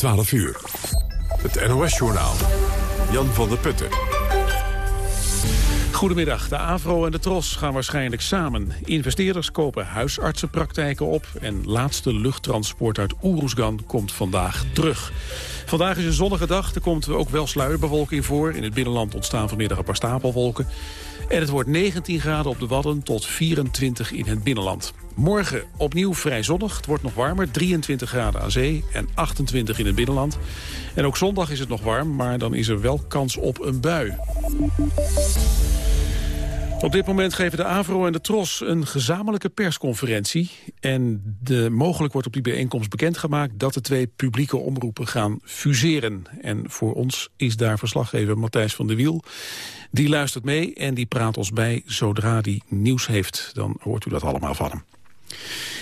12 uur. Het NOS-journaal. Jan van der Putten. Goedemiddag. De AVRO en de TROS gaan waarschijnlijk samen. Investeerders kopen huisartsenpraktijken op... en laatste luchttransport uit Oeroesgan komt vandaag terug. Vandaag is een zonnige dag. Er komt ook wel sluierbewolking voor. In het binnenland ontstaan vanmiddag een paar stapelwolken. En het wordt 19 graden op de Wadden tot 24 in het binnenland. Morgen opnieuw vrij zonnig. Het wordt nog warmer, 23 graden aan zee en 28 in het binnenland. En ook zondag is het nog warm, maar dan is er wel kans op een bui. Op dit moment geven de AVRO en de TROS een gezamenlijke persconferentie. En de, mogelijk wordt op die bijeenkomst bekendgemaakt dat de twee publieke omroepen gaan fuseren. En voor ons is daar verslaggever Matthijs van der Wiel. Die luistert mee en die praat ons bij zodra die nieuws heeft. Dan hoort u dat allemaal van hem.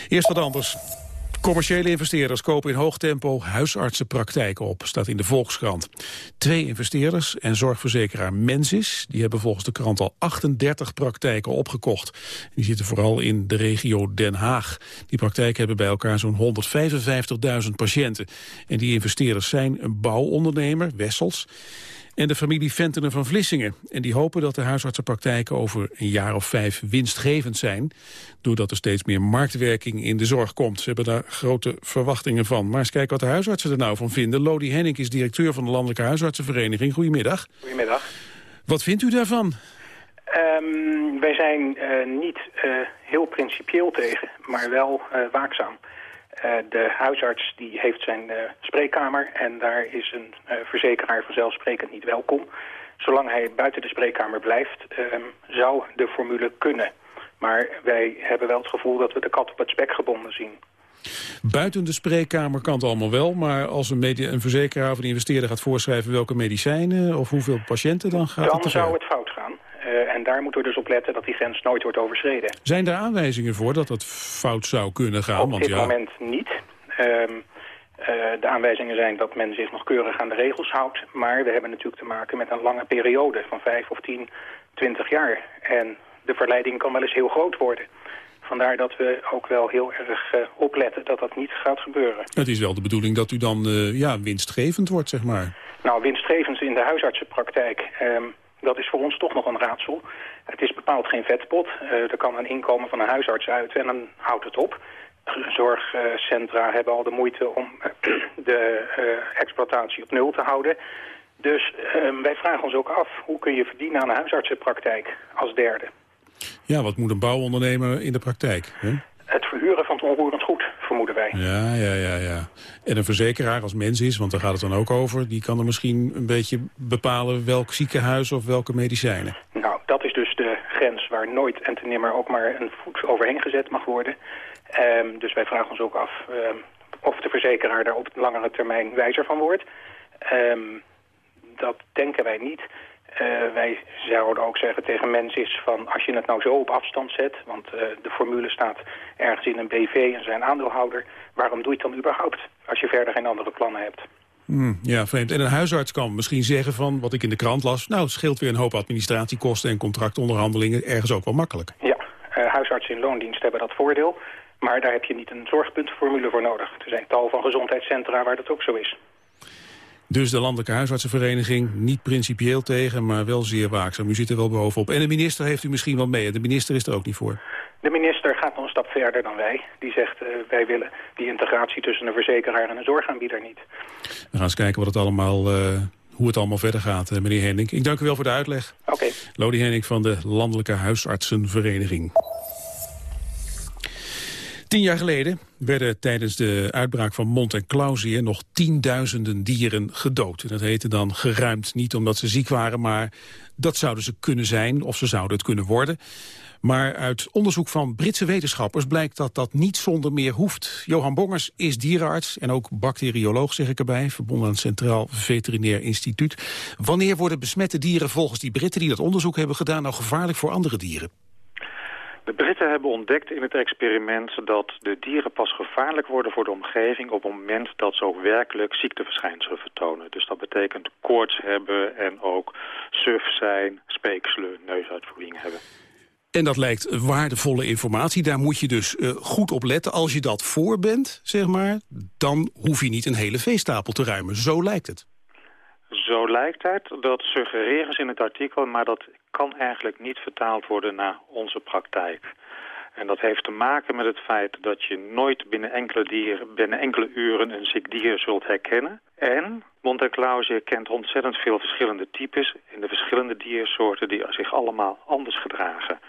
Eerst wat anders. Commerciële investeerders kopen in hoog tempo huisartsenpraktijken op, staat in de Volkskrant. Twee investeerders en zorgverzekeraar Mensis, die hebben volgens de krant al 38 praktijken opgekocht. Die zitten vooral in de regio Den Haag. Die praktijken hebben bij elkaar zo'n 155.000 patiënten. En die investeerders zijn een bouwondernemer, Wessels, en de familie Ventenen van Vlissingen. En die hopen dat de huisartsenpraktijken over een jaar of vijf winstgevend zijn. Doordat er steeds meer marktwerking in de zorg komt. Ze hebben daar grote verwachtingen van. Maar eens kijken wat de huisartsen er nou van vinden. Lodi Henning is directeur van de Landelijke Huisartsenvereniging. Goedemiddag. Goedemiddag. Wat vindt u daarvan? Um, wij zijn uh, niet uh, heel principieel tegen, maar wel uh, waakzaam. Uh, de huisarts die heeft zijn uh, spreekkamer en daar is een uh, verzekeraar vanzelfsprekend niet welkom. Zolang hij buiten de spreekkamer blijft, ehm, zou de formule kunnen. Maar wij hebben wel het gevoel dat we de kat op het spek gebonden zien. Buiten de spreekkamer kan het allemaal wel, maar als een, een verzekeraar of een investeerder gaat voorschrijven welke medicijnen of hoeveel patiënten, dan gaat dan het Dan zou het fout en daar moeten we dus op letten dat die grens nooit wordt overschreden. Zijn er aanwijzingen voor dat dat fout zou kunnen gaan? Op Want dit ja, moment niet. Um, uh, de aanwijzingen zijn dat men zich nog keurig aan de regels houdt. Maar we hebben natuurlijk te maken met een lange periode van 5 of 10, 20 jaar. En de verleiding kan wel eens heel groot worden. Vandaar dat we ook wel heel erg uh, opletten dat dat niet gaat gebeuren. Het is wel de bedoeling dat u dan uh, ja, winstgevend wordt, zeg maar. Nou, winstgevend in de huisartsenpraktijk... Um, dat is voor ons toch nog een raadsel. Het is bepaald geen vetpot. Uh, er kan een inkomen van een huisarts uit en dan houdt het op. Zorgcentra hebben al de moeite om de uh, exploitatie op nul te houden. Dus uh, wij vragen ons ook af, hoe kun je verdienen aan een huisartsenpraktijk als derde? Ja, wat moet een bouwondernemer in de praktijk? Hè? Het verhuren van het onroerend goed, vermoeden wij. Ja, ja, ja, ja. En een verzekeraar als mens is, want daar gaat het dan ook over... die kan er misschien een beetje bepalen welk ziekenhuis of welke medicijnen. Nou, dat is dus de grens waar nooit en te nimmer ook maar een voet overheen gezet mag worden. Um, dus wij vragen ons ook af um, of de verzekeraar daar op langere termijn wijzer van wordt. Um, dat denken wij niet. Uh, wij zouden ook zeggen tegen mensen is van als je het nou zo op afstand zet, want uh, de formule staat ergens in een BV en zijn aandeelhouder, waarom doe je het dan überhaupt als je verder geen andere plannen hebt? Mm, ja, vreemd. En een huisarts kan misschien zeggen van, wat ik in de krant las, nou het scheelt weer een hoop administratiekosten en contractonderhandelingen, ergens ook wel makkelijk. Ja, uh, huisartsen in loondienst hebben dat voordeel, maar daar heb je niet een zorgpuntformule voor nodig. Er zijn tal van gezondheidscentra waar dat ook zo is. Dus de Landelijke Huisartsenvereniging niet principieel tegen, maar wel zeer waakzaam. U zit er wel bovenop. En de minister heeft u misschien wel mee. De minister is er ook niet voor. De minister gaat nog een stap verder dan wij. Die zegt, uh, wij willen die integratie tussen een verzekeraar en een zorgaanbieder niet. We gaan eens kijken wat het allemaal, uh, hoe het allemaal verder gaat, uh, meneer Henning. Ik dank u wel voor de uitleg. Oké. Okay. Lodi Henning van de Landelijke Huisartsenvereniging. Tien jaar geleden werden tijdens de uitbraak van mond- en klauwzeer nog tienduizenden dieren gedood. Dat heette dan geruimd, niet omdat ze ziek waren, maar dat zouden ze kunnen zijn of ze zouden het kunnen worden. Maar uit onderzoek van Britse wetenschappers blijkt dat dat niet zonder meer hoeft. Johan Bongers is dierenarts en ook bacterioloog, zeg ik erbij, verbonden aan het Centraal Veterinair Instituut. Wanneer worden besmette dieren volgens die Britten die dat onderzoek hebben gedaan nou gevaarlijk voor andere dieren? De Britten hebben ontdekt in het experiment dat de dieren pas gevaarlijk worden voor de omgeving op het moment dat ze ook werkelijk ziekteverschijnselen vertonen. Dus dat betekent koorts hebben en ook suf zijn, speekselen, neusuitvoering hebben. En dat lijkt waardevolle informatie. Daar moet je dus uh, goed op letten. Als je dat voor bent, zeg maar, dan hoef je niet een hele veestapel te ruimen. Zo lijkt het. Zo lijkt het. Dat suggereren ze in het artikel, maar dat kan eigenlijk niet vertaald worden naar onze praktijk. En dat heeft te maken met het feit dat je nooit binnen enkele, dieren, binnen enkele uren een ziek dier zult herkennen. En Mont Clausius kent ontzettend veel verschillende types in de verschillende diersoorten die zich allemaal anders gedragen.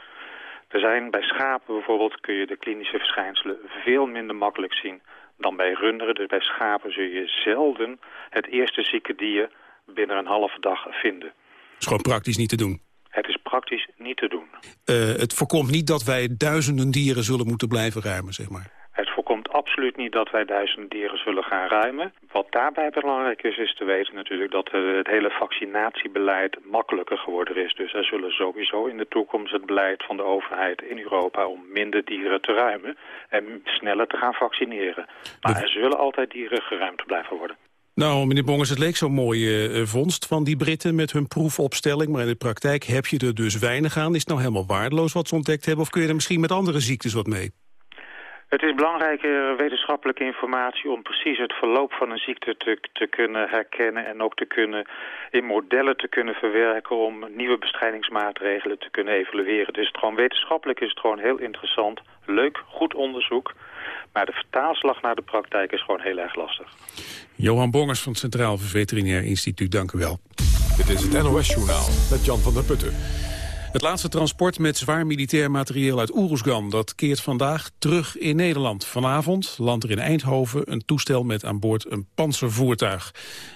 Er zijn bij schapen bijvoorbeeld kun je de klinische verschijnselen veel minder makkelijk zien dan bij runderen. Dus bij schapen zul je zelden het eerste zieke dier binnen een halve dag vinden. Het is gewoon praktisch niet te doen. Het is praktisch niet te doen. Uh, het voorkomt niet dat wij duizenden dieren zullen moeten blijven ruimen, zeg maar. Het voorkomt absoluut niet dat wij duizenden dieren zullen gaan ruimen. Wat daarbij belangrijk is, is te weten natuurlijk dat het hele vaccinatiebeleid makkelijker geworden is. Dus er zullen sowieso in de toekomst het beleid van de overheid in Europa om minder dieren te ruimen en sneller te gaan vaccineren. Maar er zullen altijd dieren geruimd blijven worden. Nou, meneer Bongers, het leek zo'n mooie uh, vondst van die Britten met hun proefopstelling. Maar in de praktijk heb je er dus weinig aan. Is het nou helemaal waardeloos wat ze ontdekt hebben? Of kun je er misschien met andere ziektes wat mee? Het is belangrijke wetenschappelijke informatie om precies het verloop van een ziekte te, te kunnen herkennen en ook te kunnen in modellen te kunnen verwerken om nieuwe bestrijdingsmaatregelen te kunnen evalueren. Dus gewoon wetenschappelijk is het gewoon heel interessant, leuk, goed onderzoek. Maar de vertaalslag naar de praktijk is gewoon heel erg lastig. Johan Bongers van het Centraal Veterinair Instituut, dank u wel. Dit is het NOS Journaal met Jan van der Putten. Het laatste transport met zwaar militair materieel uit Oeruzgan... dat keert vandaag terug in Nederland. Vanavond landt er in Eindhoven een toestel met aan boord een panzervoertuig.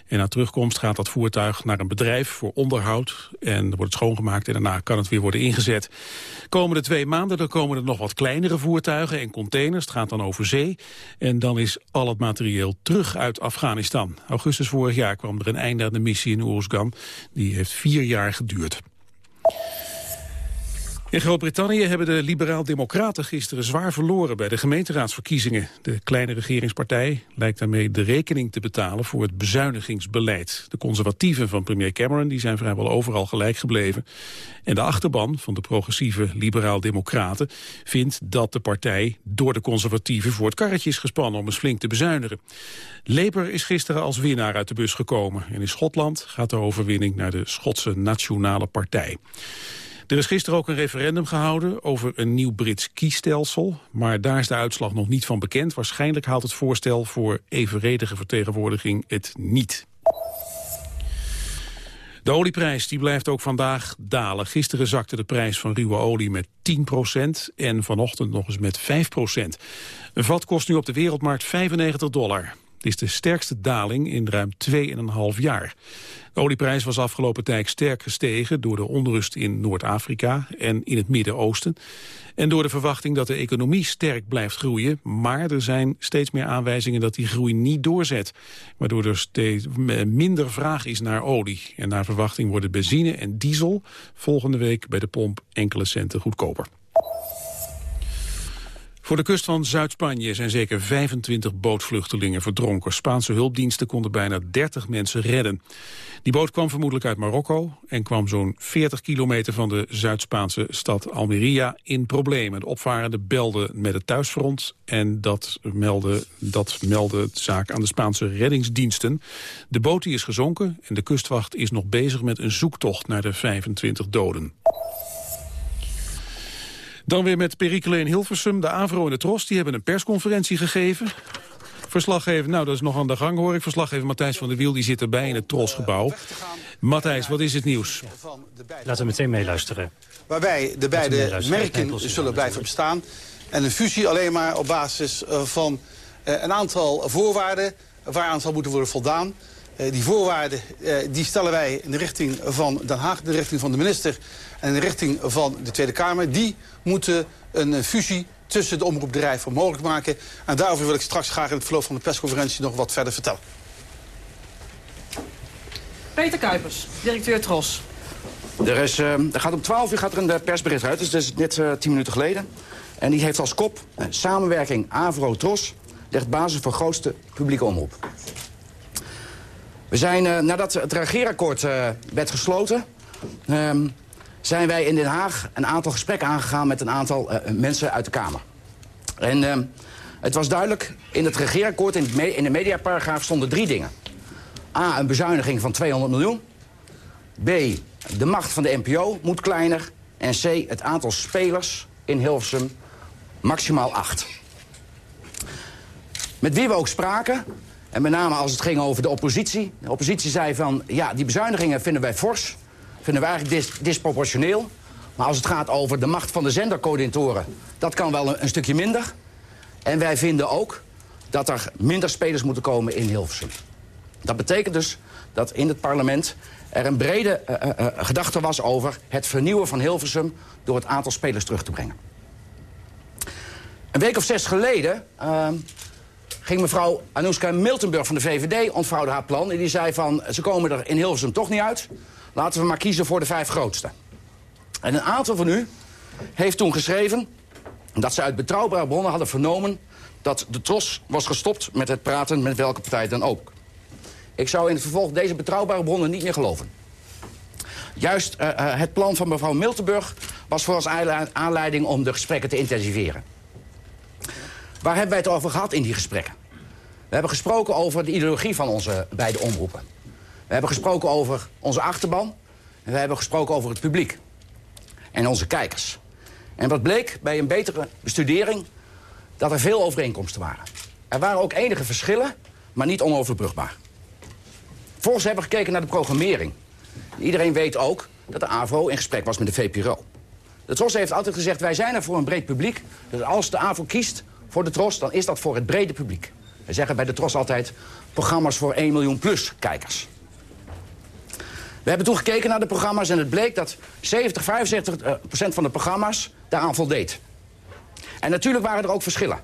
En na terugkomst gaat dat voertuig naar een bedrijf voor onderhoud... en wordt het schoongemaakt en daarna kan het weer worden ingezet. Komende twee maanden dan komen er nog wat kleinere voertuigen en containers. Het gaat dan over zee. En dan is al het materieel terug uit Afghanistan. Augustus vorig jaar kwam er een einde aan de missie in Oeruzgan. Die heeft vier jaar geduurd. In Groot-Brittannië hebben de liberaal-democraten gisteren zwaar verloren bij de gemeenteraadsverkiezingen. De kleine regeringspartij lijkt daarmee de rekening te betalen voor het bezuinigingsbeleid. De conservatieven van premier Cameron die zijn vrijwel overal gelijk gebleven. En de achterban van de progressieve liberaal-democraten vindt dat de partij door de conservatieven voor het karretje is gespannen om eens flink te bezuinigen. Labour is gisteren als winnaar uit de bus gekomen. En in Schotland gaat de overwinning naar de Schotse Nationale Partij. Er is gisteren ook een referendum gehouden over een nieuw Brits kiesstelsel. Maar daar is de uitslag nog niet van bekend. Waarschijnlijk haalt het voorstel voor evenredige vertegenwoordiging het niet. De olieprijs die blijft ook vandaag dalen. Gisteren zakte de prijs van ruwe olie met 10% en vanochtend nog eens met 5% Een vat kost nu op de wereldmarkt 95 dollar. Het is de sterkste daling in ruim 2,5 jaar. De olieprijs was afgelopen tijd sterk gestegen door de onrust in Noord-Afrika en in het Midden-Oosten. En door de verwachting dat de economie sterk blijft groeien. Maar er zijn steeds meer aanwijzingen dat die groei niet doorzet. Waardoor er steeds minder vraag is naar olie. En naar verwachting worden benzine en diesel volgende week bij de pomp enkele centen goedkoper. Voor de kust van Zuid-Spanje zijn zeker 25 bootvluchtelingen verdronken. Spaanse hulpdiensten konden bijna 30 mensen redden. Die boot kwam vermoedelijk uit Marokko en kwam zo'n 40 kilometer van de Zuid-Spaanse stad Almeria in problemen. De opvarenden belden met het thuisfront en dat meldde, dat meldde de zaak aan de Spaanse reddingsdiensten. De boot is gezonken en de kustwacht is nog bezig met een zoektocht naar de 25 doden. Dan weer met Perikele in Hilversum. De AVRO en de TROS die hebben een persconferentie gegeven. Verslaggever, nou dat is nog aan de gang hoor ik. Verslaggever Matthijs van der Wiel die zit erbij in het Trosgebouw. Matthijs, wat is het nieuws? Laten we meteen meeluisteren. Waarbij de beide merken zullen blijven bestaan. En een fusie alleen maar op basis eh, van eh, een aantal voorwaarden... waaraan zal moeten worden voldaan. Eh, die voorwaarden die stellen wij in de richting van Den Haag, in de richting van de minister en in de richting van de Tweede Kamer. Die moeten een fusie tussen de omroepbedrijven mogelijk maken. En daarover wil ik straks graag in het verloop van de persconferentie nog wat verder vertellen. Peter Kuipers, directeur Tros. Er, is, uh, er gaat om 12 uur gaat er een persbericht uit, dus dat is net uh, 10 minuten geleden. En die heeft als kop uh, samenwerking Avro-Tros legt basis voor grootste publieke omroep. We zijn, nadat het regeerakkoord werd gesloten... Ehm, zijn wij in Den Haag een aantal gesprekken aangegaan... met een aantal mensen uit de Kamer. En ehm, het was duidelijk, in het regeerakkoord, in, in de mediaparagraaf stonden drie dingen. A, een bezuiniging van 200 miljoen. B, de macht van de NPO moet kleiner. En C, het aantal spelers in Hilversum maximaal acht. Met wie we ook spraken, en met name als het ging over de oppositie. De oppositie zei van, ja, die bezuinigingen vinden wij fors. Vinden wij eigenlijk disproportioneel. Maar als het gaat over de macht van de zendercoördinatoren... dat kan wel een, stukje minder. En wij vinden ook dat er minder spelers moeten komen in Hilversum. Dat betekent dus dat in het parlement er een brede uh, uh, gedachte was over het vernieuwen van Hilversum... door het aantal spelers terug te brengen. Een week of zes geleden ehm, ging mevrouw Anouska Miltenburg van de VVD ontvouwde haar plan. En die zei van, ze komen er in Hilversum toch niet uit. Laten we maar kiezen voor de vijf grootste. En een aantal van u heeft toen geschreven dat ze uit betrouwbare bronnen hadden vernomen... dat de TROS was gestopt met het praten met welke partij dan ook. Ik zou in het vervolg deze betrouwbare bronnen niet meer geloven. Juist uh, uh, het plan van mevrouw Miltenburg was voor ons aanleiding om de gesprekken te intensiveren. Waar hebben wij het over gehad in die gesprekken? We hebben gesproken over de ideologie van onze beide omroepen. We hebben gesproken over onze achterban. En we hebben gesproken over het publiek. En onze kijkers. En wat bleek bij een betere bestudering... dat er veel overeenkomsten waren. Er waren ook enige verschillen, maar niet onoverbrugbaar. Volgens hebben we gekeken naar de programmering. Iedereen weet ook dat de AVO in gesprek was met de VPRO. De TROS heeft altijd gezegd, wij zijn er voor een breed publiek. Dus als de AVO kiest voor de TROS, dan is dat voor het brede publiek. We zeggen bij de TROS altijd programma's voor 1 miljoen plus kijkers. We hebben toen gekeken naar de programma's en het bleek dat 70, 75 eh, procent van de programma's daaraan voldeed. En natuurlijk waren er ook verschillen.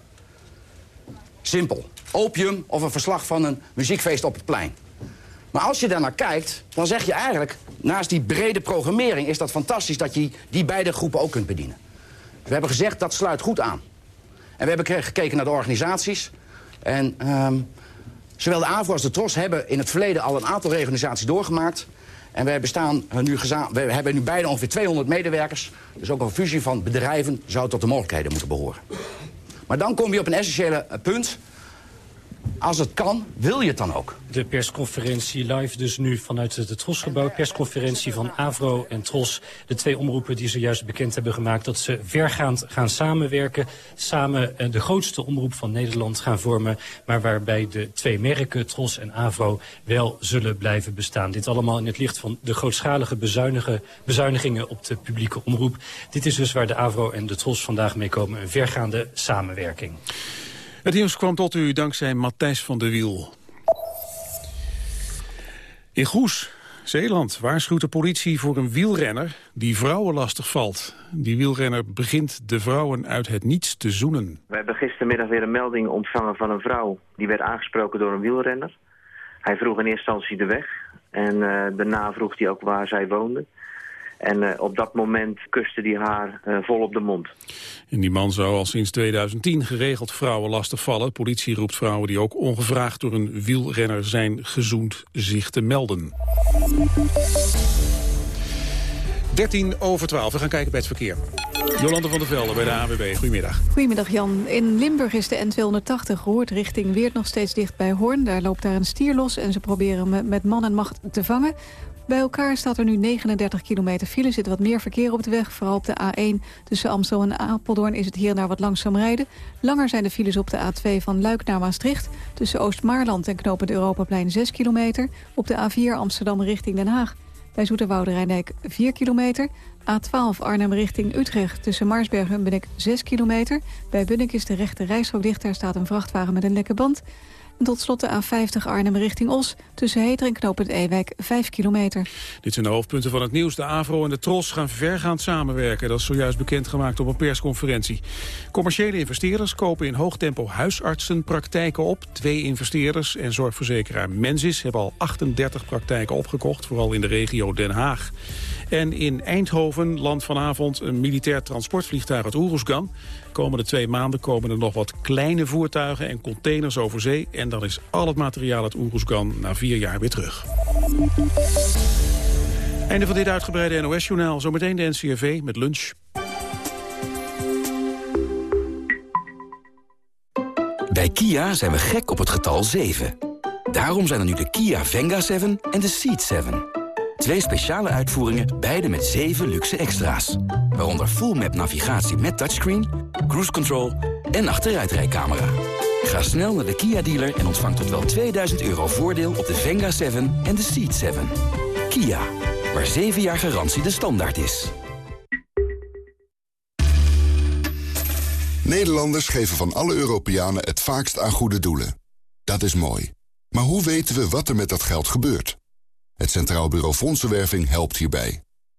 Simpel. Opium of een verslag van een muziekfeest op het plein. Maar als je daarnaar kijkt, dan zeg je eigenlijk... naast die brede programmering is dat fantastisch dat je die beide groepen ook kunt bedienen. We hebben gezegd, dat sluit goed aan. En we hebben gekeken naar de organisaties. En um, zowel de AVO als de TROS hebben in het verleden al een aantal reorganisaties doorgemaakt. En wij bestaan nu we hebben nu beide ongeveer 200 medewerkers. Dus ook een fusie van bedrijven zou tot de mogelijkheden moeten behoren. Maar dan kom je op een essentiële punt. Als het kan, wil je het dan ook? De persconferentie live dus nu vanuit het Trosgebouw. Persconferentie van Avro en Tros. De twee omroepen die zojuist bekend hebben gemaakt... dat ze vergaand gaan samenwerken. Samen eh, de grootste omroep van Nederland gaan vormen. Maar waarbij de twee merken, Tros en Avro, wel zullen blijven bestaan. Dit allemaal in het licht van de grootschalige bezuinigingen op de publieke omroep. Dit is dus waar de Avro en de Tros vandaag mee komen. Een vergaande samenwerking. Het nieuws kwam tot u dankzij Matthijs van der Wiel. In Goes, Zeeland, waarschuwt de politie voor een wielrenner die vrouwen lastig valt. Die wielrenner begint de vrouwen uit het niets te zoenen. We hebben gistermiddag weer een melding ontvangen van een vrouw. Die werd aangesproken door een wielrenner. Hij vroeg in eerste instantie de weg. En uh, daarna vroeg hij ook waar zij woonde. En uh, op dat moment kuste hij haar uh, vol op de mond. En die man zou al sinds 2010 geregeld vrouwen lastig vallen. Politie roept vrouwen die ook ongevraagd door een wielrenner zijn gezoend zich te melden. 13 over 12. We gaan kijken bij het verkeer. Jolande van der Velde bij de AWB. Goedemiddag. Goedemiddag Jan. In Limburg is de N280 Roord richting Weert nog steeds dicht bij Hoorn. Daar loopt daar een stier los en ze proberen hem met man en macht te vangen. Bij elkaar staat er nu 39 kilometer file. zit wat meer verkeer op de weg. Vooral op de A1 tussen Amstel en Apeldoorn is het hier naar wat langzaam rijden. Langer zijn de files op de A2 van Luik naar Maastricht. Tussen Oost-Maarland en Knopend Europaplein 6 kilometer. Op de A4 Amsterdam richting Den Haag. Bij Zoeterwoude Rijndijk 4 kilometer. A12 Arnhem richting Utrecht tussen Marsberg en Bunnik 6 kilometer. Bij Bunnik is de rechte rijstrook dicht. Daar staat een vrachtwagen met een lekke band. En tot slot de A50 Arnhem richting Os. Tussen Heter en Knoop het Ewijk 5 kilometer. Dit zijn de hoofdpunten van het nieuws. De AVRO en de TROS gaan vergaand samenwerken. Dat is zojuist bekendgemaakt op een persconferentie. Commerciële investeerders kopen in hoog tempo huisartsenpraktijken op. Twee investeerders en zorgverzekeraar Mensis hebben al 38 praktijken opgekocht. Vooral in de regio Den Haag. En in Eindhoven landt vanavond een militair transportvliegtuig uit Oeroesgan. Komende twee maanden komen er nog wat kleine voertuigen en containers over zee. En dan is al het materiaal uit Oeroesgan na vier jaar weer terug. Einde van dit uitgebreide NOS-journaal. Zometeen de NCRV met lunch. Bij Kia zijn we gek op het getal 7. Daarom zijn er nu de Kia Venga 7 en de Seat 7. Twee speciale uitvoeringen, beide met 7 luxe extra's. Waaronder full map navigatie met touchscreen, cruise control en achteruitrijcamera. Ga snel naar de Kia dealer en ontvang tot wel 2000 euro voordeel op de Venga 7 en de Seat 7. Kia, waar 7 jaar garantie de standaard is. Nederlanders geven van alle Europeanen het vaakst aan goede doelen. Dat is mooi. Maar hoe weten we wat er met dat geld gebeurt? Het Centraal Bureau Fondsenwerving helpt hierbij.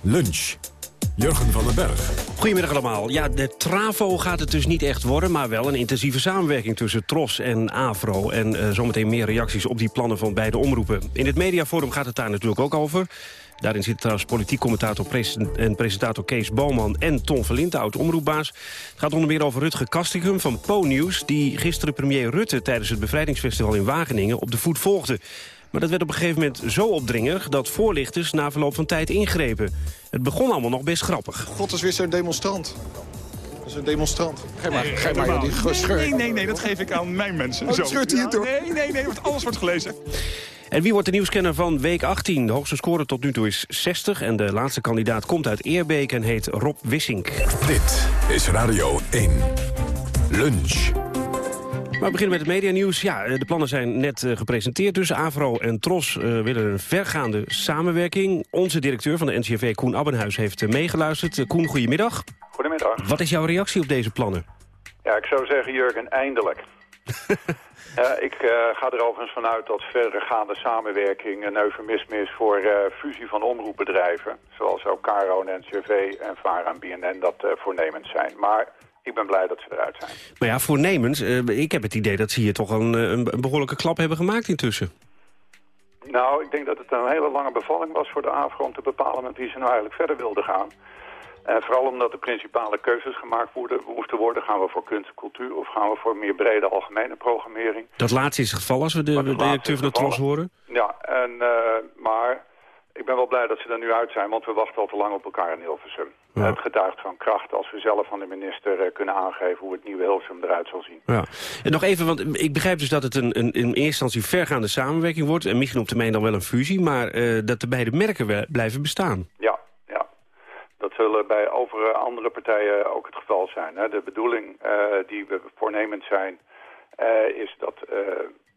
Lunch. Jurgen van den Berg. Goedemiddag allemaal. Ja, de TRAVO gaat het dus niet echt worden... maar wel een intensieve samenwerking tussen TROS en AVRO. En uh, zometeen meer reacties op die plannen van beide omroepen. In het mediaforum gaat het daar natuurlijk ook over. Daarin zitten trouwens politiek commentator en presentator Kees Boman... en Ton Verlint, oud-omroepbaas. Het gaat onder meer over Rutger Kastikum van Po News... die gisteren premier Rutte tijdens het bevrijdingsfestival in Wageningen... op de voet volgde. Maar dat werd op een gegeven moment zo opdringerig... dat voorlichters na verloop van tijd ingrepen. Het begon allemaal nog best grappig. God is weer zo'n demonstrant. Dat is een demonstrant. Geef maar, Nee, geef maar joh, die nee, scheur. nee, nee, nee, dat geef ik aan mijn mensen. Oh, Zo. scheurt hij het door? Nee, nee, nee, want alles wordt gelezen. En wie wordt de nieuwskenner van week 18? De hoogste score tot nu toe is 60. En de laatste kandidaat komt uit Eerbeek en heet Rob Wissink. Dit is Radio 1. Lunch. Maar we beginnen met het medianieuws. Ja, de plannen zijn net eh, gepresenteerd. Dus AVRO en TROS eh, willen een vergaande samenwerking. Onze directeur van de NCRV, Koen Abbenhuis, heeft eh, meegeluisterd. Eh, Koen, goedemiddag. Goedemiddag. Wat is jouw reactie op deze plannen? Ja, ik zou zeggen, Jurgen, eindelijk. Ja, ik eh, ga er overigens vanuit dat verregaande samenwerking een eufemisme is voor eh, fusie van omroepbedrijven. Zoals ook Caro en NCRV en VARA en BNN dat eh, voornemens zijn. Maar ik ben blij dat ze eruit zijn. Maar ja, voornemens, eh, ik heb het idee dat ze hier toch een, eh, een, een behoorlijke klap hebben gemaakt intussen. Nou, ik denk dat het een hele lange bevalling was voor de AVRO om te bepalen met wie ze nou eigenlijk verder wilden gaan. En vooral omdat de principale keuzes gemaakt worden, moesten worden. Gaan we voor kunst en cultuur of gaan we voor meer brede algemene programmering? Dat laatste is het geval als we de, de directeur van de TROS horen. Ja, en, eh, maar ik ben wel blij dat ze er nu uit zijn, want we wachten al te lang op elkaar in Hilversum. Het getuigt van kracht als we zelf van de minister eh, kunnen aangeven hoe het nieuwe Hilversum eruit zal zien. Ja. En nog even, want ik begrijp dus dat het een, een, in eerste instantie vergaande samenwerking wordt... en misschien op termijn dan wel een fusie... maar eh, dat de beide merken blijven bestaan. Ja, ja. Dat zullen bij over andere partijen ook het geval zijn. Hè. De bedoeling eh, die we voornemend zijn, is dat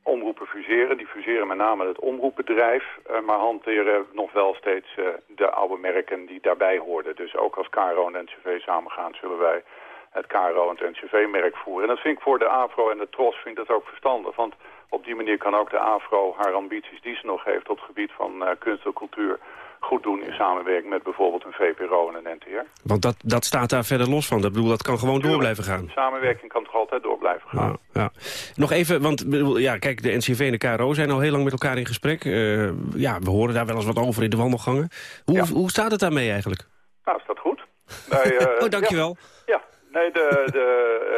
omroepen fuseren. Die fuseren met name het omroepbedrijf, eh, maar hanteren nog wel steeds eh, de oude merken die daarbij hoorden. Dus ook als KRO en NCV samengaan, zullen wij het KRO en het NCV-merk voeren. En dat vind ik voor de AVRO en de TROS vind ik dat ook verstandig. Want op die manier kan ook de AVRO haar ambities die ze nog heeft op het gebied van eh, kunst en cultuur goed doen in samenwerking met bijvoorbeeld een VPRO en een NTR. Want dat, dat staat daar verder los van. Dat, bedoel, dat kan gewoon door blijven gaan. Samenwerking kan toch altijd door blijven gaan. Ja, ja. Nog even, want ja, kijk, de NCV en de KRO zijn al heel lang met elkaar in gesprek. Eh, ja, we horen daar wel eens wat over in de wandelgangen. Hoe, hoe staat het daarmee eigenlijk? Nou, is dat goed. Wij, eh, oh, dankjewel. Ja, ja. nee, de, de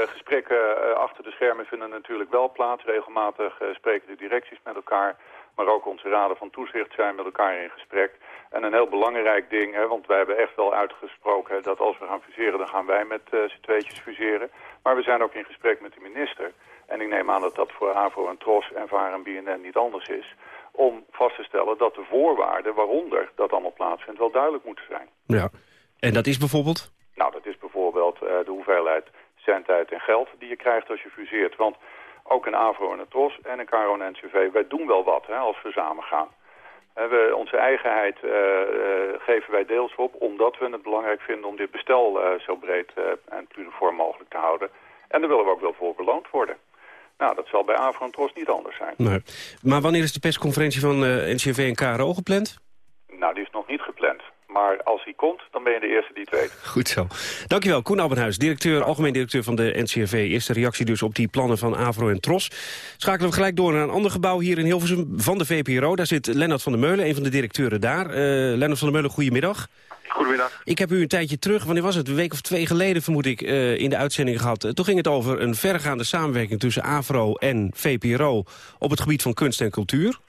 eh, gesprekken achter de schermen vinden natuurlijk wel plaats. Regelmatig spreken de directies met elkaar. Maar ook onze raden van toezicht zijn met elkaar in gesprek. En een heel belangrijk ding, hè, want wij hebben echt wel uitgesproken... dat als we gaan fuseren, dan gaan wij met uh, z'n tweetjes fuseren. Maar we zijn ook in gesprek met de minister. En ik neem aan dat dat voor AVO en TROS en VAR en BNN niet anders is... om vast te stellen dat de voorwaarden waaronder dat allemaal plaatsvindt... wel duidelijk moeten zijn. Ja, en dat is bijvoorbeeld? Nou, dat is bijvoorbeeld uh, de hoeveelheid zendtijd en geld die je krijgt als je fuseert. Want ook een AVRO en een TROS en een KRO en NCV, wij doen wel wat hè, als we samen gaan. We, onze eigenheid uh, uh, geven wij deels op omdat we het belangrijk vinden om dit bestel uh, zo breed en pluriform mogelijk te houden. En daar willen we ook wel voor beloond worden. Nou, dat zal bij AVRO en TROS niet anders zijn. Nee. Maar wanneer is de persconferentie van NCV en KRO gepland? Nou, die is nog niet Maar als hij komt, dan ben je de eerste die het weet. Goed zo. Dankjewel, Koen Albenhuis, directeur, algemeen directeur van de NCRV. Eerste reactie dus op die plannen van Avro en Tros. Schakelen we gelijk door naar een ander gebouw hier in Hilversum van de VPRO. Daar zit Lennart van der Meulen, een van de directeuren daar. Uh, Lennart van der Meulen, goedemiddag. Goedemiddag. Ik heb u een tijdje terug, wanneer was het, een week of twee geleden vermoed ik, uh, in de uitzending gehad. toen ging het over een vergaande samenwerking tussen AVRO en VPRO op het gebied van kunst en cultuur.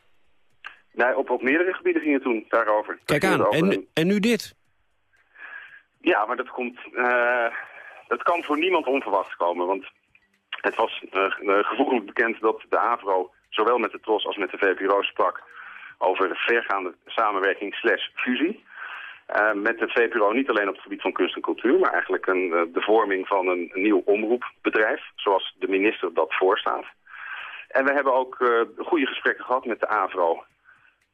Nee, op, op meerdere gebieden ging het toen daarover. Kijk aan, en, en nu dit? Ja, maar dat, komt, uh, dat kan voor niemand onverwachts komen. Want het was uh, gevoeglijk bekend dat de AVRO zowel met de TROS als met de VPRO sprak over de vergaande samenwerking slash fusie. Uh, met de VPRO niet alleen op het gebied van kunst en cultuur, maar eigenlijk een, de vorming van een, een, nieuw omroepbedrijf, zoals de minister dat voorstaat. En we hebben ook goede gesprekken gehad met de AVRO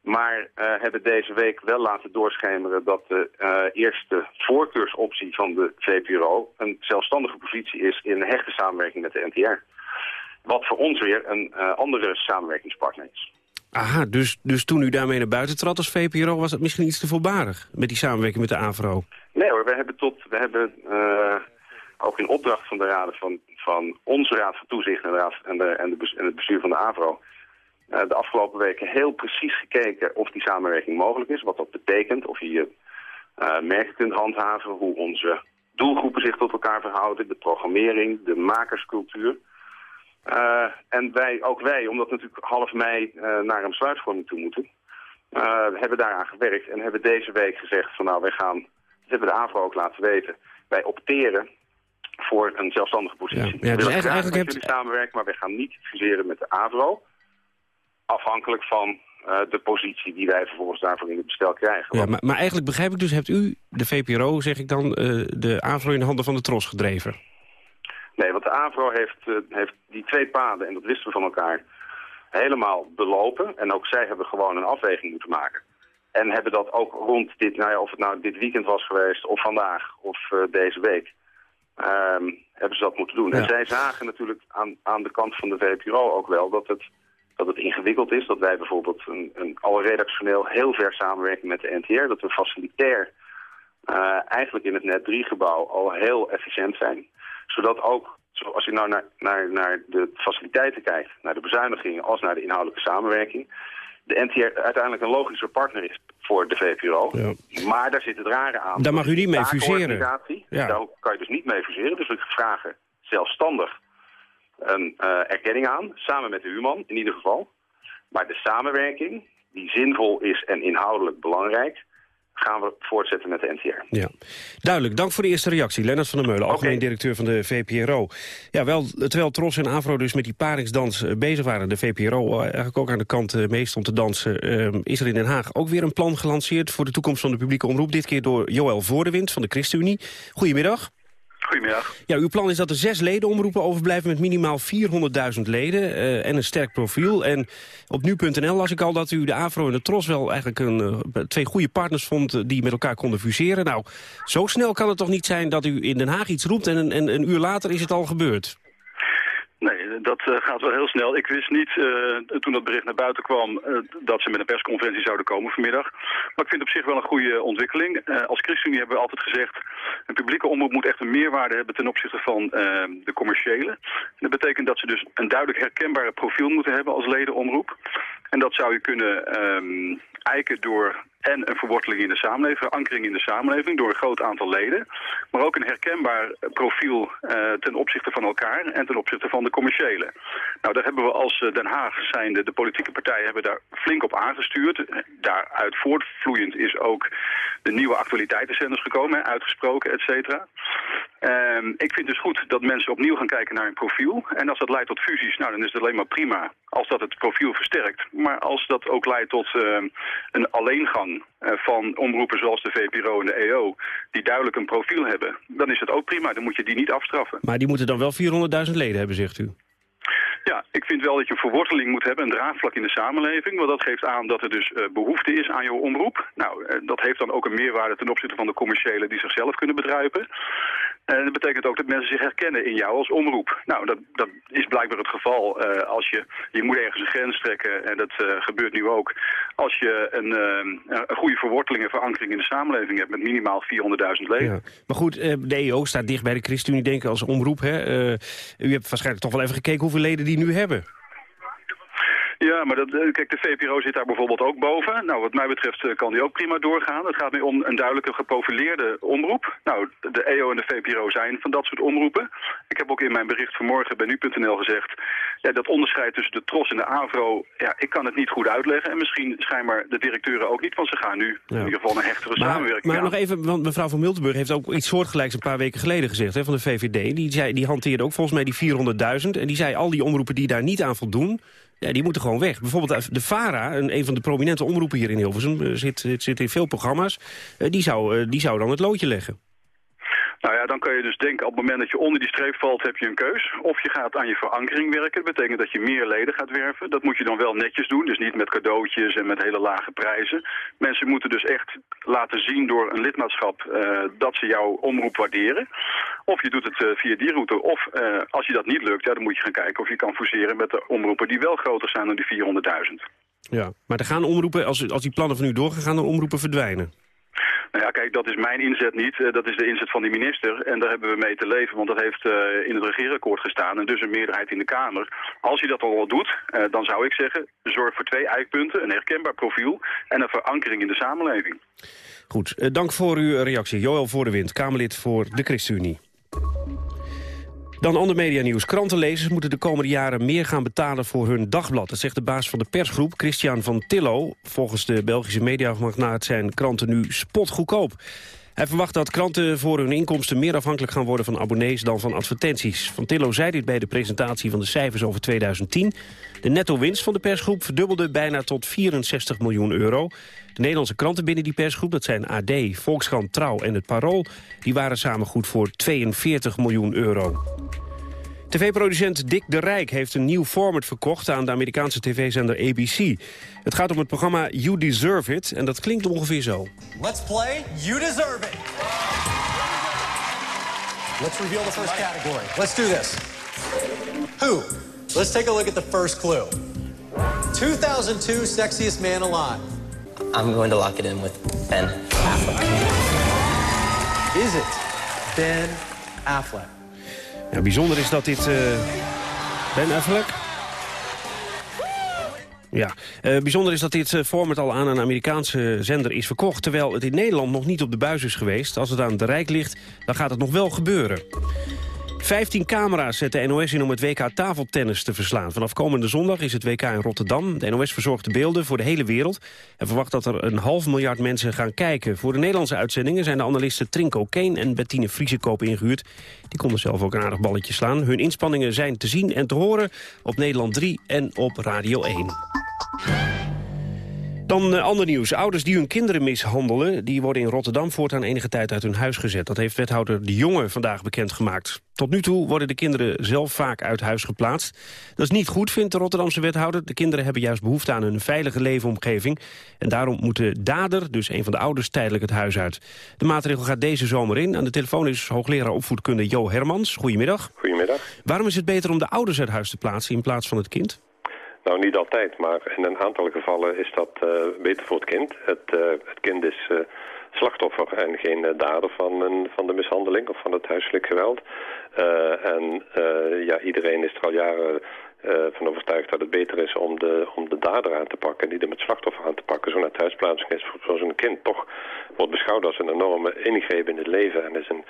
maar uh, hebben deze week wel laten doorschemeren dat de uh, eerste voorkeursoptie van de VPRO een zelfstandige positie is in hechte samenwerking met de NTR. Wat voor ons weer een uh, andere samenwerkingspartner is. Aha, dus, dus toen u daarmee naar buiten trad als VPRO was het misschien iets te voorbarig met die samenwerking met de AVRO? Nee hoor, we hebben, tot, we hebben ook in opdracht van de raden van, van onze raad van toezicht en, de raad, en, de, en, de, en het bestuur van de AVRO de afgelopen weken heel precies gekeken of die samenwerking mogelijk is. Wat dat betekent, of je je uh, merken kunt handhaven, hoe onze doelgroepen zich tot elkaar verhouden, de programmering, de makerscultuur. Uh, en wij, ook wij, omdat natuurlijk half mei naar een besluitvorming toe moeten, hebben daaraan gewerkt en hebben deze week gezegd van nou wij gaan, dat hebben de AVRO ook laten weten, wij opteren voor een zelfstandige positie. Ja, ja, dus we eigenlijk met jullie samenwerken, maar wij gaan niet fuseren met de AVRO afhankelijk van uh, de positie die wij vervolgens daarvoor in het bestel krijgen. Ja, maar, maar, eigenlijk begrijp ik dus, hebt u, de VPRO, zeg ik dan, uh, de AVRO in de handen van de TROS gedreven? Nee, want de AVRO heeft, uh, heeft die twee paden, en dat wisten we van elkaar, helemaal belopen. En ook zij hebben gewoon een afweging moeten maken. En hebben dat ook rond dit, nou ja, of het nou dit weekend was geweest, of vandaag, of deze week, um, hebben ze dat moeten doen. Ja. En zij zagen natuurlijk aan, aan de kant van de VPRO ook wel dat het dat het ingewikkeld is. Dat wij bijvoorbeeld een, een, al redactioneel heel ver samenwerken met de NTR. Dat we facilitair uh, eigenlijk in het net 3-gebouw al heel efficiënt zijn. Zodat ook, als je nou naar, naar, naar de faciliteiten kijkt, naar de bezuinigingen als naar de inhoudelijke samenwerking, de NTR uiteindelijk een logische partner is voor de VPRO. Ja. Maar daar zit het rare aan. Daar mag u niet mee fuseren. Ja. Daar kan je dus niet mee fuseren. Dus we vragen zelfstandig een uh, erkenning aan, samen met de huurman in ieder geval. Maar de samenwerking, die zinvol is en inhoudelijk belangrijk gaan we voortzetten met de NTR. Ja, duidelijk. Dank voor de eerste reactie. Lennart van der Meulen, okay. algemeen directeur van de VPRO. Ja, wel, terwijl Tros en Avro dus met die paringsdans eh, bezig waren... de VPRO eh, eigenlijk ook aan de kant mee stond te dansen... is er in Den Haag ook weer een plan gelanceerd... voor de toekomst van de publieke omroep. Dit keer door Joël Voordewind van de ChristenUnie. Goedemiddag. Ja, uw plan is dat er zes ledenomroepen overblijven met minimaal 400.000 leden uh, en een sterk profiel. En op nu.nl las ik al dat u de AVRO en de TROS wel eigenlijk een, uh, twee goede partners vond uh, die met elkaar konden fuseren. Nou, zo snel kan het toch niet zijn dat u in Den Haag iets roept en, en een uur later is het al gebeurd? Nee, dat uh, gaat wel heel snel. Ik wist niet, uh, toen dat bericht naar buiten kwam, uh, dat ze met een persconferentie zouden komen vanmiddag. Maar ik vind het op zich wel een goede ontwikkeling. als ChristenUnie hebben we altijd gezegd, een publieke omroep moet echt een meerwaarde hebben ten opzichte van de commerciële. En dat betekent dat ze dus een duidelijk herkenbare profiel moeten hebben als ledenomroep. En dat zou je kunnen um, eiken door en een verworteling in de samenleving, verankering in de samenleving door een groot aantal leden. Maar ook een herkenbaar profiel uh, ten opzichte van elkaar en ten opzichte van de commerciële. Nou, daar hebben we als uh, Den Haag zijn de, de, politieke partijen hebben daar flink op aangestuurd. Daaruit voortvloeiend is ook de nieuwe actualiteitenzenders gekomen, uitgesproken, et cetera. Um, ik vind dus goed dat mensen opnieuw gaan kijken naar een profiel. En als dat leidt tot fusies, nou dan is het alleen maar prima als dat het profiel versterkt. Maar als dat ook leidt tot uh, een alleengang uh, van omroepen zoals de VPRO en de EO... die duidelijk een profiel hebben, dan is het ook prima. Dan moet je die niet afstraffen. Maar die moeten dan wel 400.000 leden hebben, zegt u? Ja, ik vind wel dat je een verworteling moet hebben, een draagvlak in de samenleving. Want dat geeft aan dat er dus uh, behoefte is aan jouw omroep. Nou, uh, dat heeft dan ook een meerwaarde ten opzichte van de commerciële die zichzelf kunnen bedruipen. En dat betekent ook dat mensen zich herkennen in jou als omroep. Nou, dat, dat is blijkbaar het geval uh, als je... Je moet ergens een grens trekken, en dat uh, gebeurt nu ook... als je een, uh, een goede verworteling en verankering in de samenleving hebt... met minimaal 400.000 leden. Ja. Maar goed, de EO staat dicht bij de ChristenUnie, denk ik, als omroep. Hè? u hebt waarschijnlijk toch wel even gekeken hoeveel leden die nu hebben. Ja, maar dat, eh, kijk, de VPRO zit daar bijvoorbeeld ook boven. Nou, wat mij betreft eh, kan die ook prima doorgaan. Het gaat nu om een duidelijke geprofileerde omroep. Nou, de EO en de VPRO zijn van dat soort omroepen. Ik heb ook in mijn bericht vanmorgen bij nu.nl gezegd... Ja, dat onderscheid tussen de TROS en de AVRO, ja, ik kan het niet goed uitleggen. En misschien schijnbaar de directeuren ook niet, want ze gaan nu in ieder geval een hechtere maar, samenwerking Maar nog even, want mevrouw van Miltenburg heeft ook iets soortgelijks een paar weken geleden gezegd hè, van de VVD. Die, zei, die hanteerde ook volgens mij die 400.000. En die zei al die omroepen die daar niet aan voldoen... Ja, die moeten gewoon weg. Bijvoorbeeld de VARA, een, een van de prominente omroepen hier in Hilversum... Eh, zit, zit in veel programma's, eh, die zou, eh, die zou dan het loodje leggen. Nou ja, dan kun je dus denken, op het moment dat je onder die streep valt, heb je een keus. Of je gaat aan je verankering werken. Dat betekent dat je meer leden gaat werven. Dat moet je dan wel netjes doen, dus niet met cadeautjes en met hele lage prijzen. Mensen moeten dus echt laten zien door een lidmaatschap uh, dat ze jouw omroep waarderen. Of je doet het uh, via die route. Of uh, als je dat niet lukt, ja, dan moet je gaan kijken of je kan forceren met de omroepen die wel groter zijn dan die 400.000. Ja, maar er gaan omroepen, als, als die plannen van u doorgaan, dan omroepen verdwijnen. Nou ja, kijk, dat is mijn inzet niet. Uh, dat is de inzet van die minister. En daar hebben we mee te leven, want dat heeft uh, in het regeerakkoord gestaan. En dus een meerderheid in de Kamer. Als je dat al wel doet, uh, dan zou ik zeggen... zorg voor twee eikpunten, een herkenbaar profiel... en een verankering in de samenleving. Goed, dank voor uw reactie. Joël Voordewind, Kamerlid voor de ChristenUnie. Dan ander medianieuws. Krantenlezers moeten de komende jaren meer gaan betalen voor hun dagblad. Dat zegt de baas van de persgroep, Christian van Tillo. Volgens de Belgische mediamagnaat zijn kranten nu spotgoedkoop. Hij verwacht dat kranten voor hun inkomsten meer afhankelijk gaan worden van abonnees dan van advertenties. Van Tillo zei dit bij de presentatie van de cijfers over 2010. De netto-winst van de persgroep verdubbelde bijna tot 64 miljoen euro. De Nederlandse kranten binnen die persgroep, dat zijn AD, Volkskrant, Trouw en het Parool... die waren samen goed voor 42 miljoen euro. TV-producent Dick de Rijk heeft een nieuw format verkocht aan de Amerikaanse tv-zender ABC. Het gaat om het programma You Deserve It en dat klinkt ongeveer zo. Let's play You Deserve It. Let's reveal the first category. Let's do this. Who? Let's take a look at the first clue. 2002 sexiest man alive. I'm going to lock it in with Ben Affleck. Is it Ben Affleck? Bijzonder is dat dit... Uh, ben Affleck? Ja, bijzonder is dat dit uh, format al aan een Amerikaanse zender is verkocht... terwijl het in Nederland nog niet op de buis is geweest. Als het aan de Rijk ligt, dan gaat het nog wel gebeuren. 15 camera's zet de NOS in om het WK tafeltennis te verslaan. Vanaf komende zondag is het WK in Rotterdam. De NOS verzorgt de beelden voor de hele wereld... en verwacht dat er een half miljard mensen gaan kijken. Voor de Nederlandse uitzendingen zijn de analisten Trinko Keen en Bettine Vriesekoop ingehuurd. Die konden zelf ook een aardig balletje slaan. Hun inspanningen zijn te zien en te horen op Nederland 3 en op Radio 1. Dan uh, ander nieuws. Ouders die hun kinderen mishandelen... die worden in Rotterdam voortaan enige tijd uit hun huis gezet. Dat heeft wethouder De Jonge vandaag bekendgemaakt. Tot nu toe worden de kinderen zelf vaak uit huis geplaatst. Dat is niet goed, vindt de Rotterdamse wethouder. De kinderen hebben juist behoefte aan een veilige leefomgeving. En daarom moet de dader, dus een van de ouders, tijdelijk het huis uit. De maatregel gaat deze zomer in. Aan de telefoon is hoogleraar opvoedkunde Jo Hermans. Goedemiddag. Goedemiddag. Waarom is het beter om de ouders uit huis te plaatsen in plaats van het kind? Nou, niet altijd, maar in een aantal gevallen is dat uh, beter voor het kind. Het, uh, het kind is uh, slachtoffer en geen dader van, een, van de mishandeling of van het huiselijk geweld. en ja, iedereen is er al jaren van overtuigd dat het beter is om de, om de dader aan te pakken... en niet om het slachtoffer aan te pakken. Zo'n thuisplaatsing is voor zo'n kind toch wordt beschouwd als een enorme ingreep in het leven... en is een,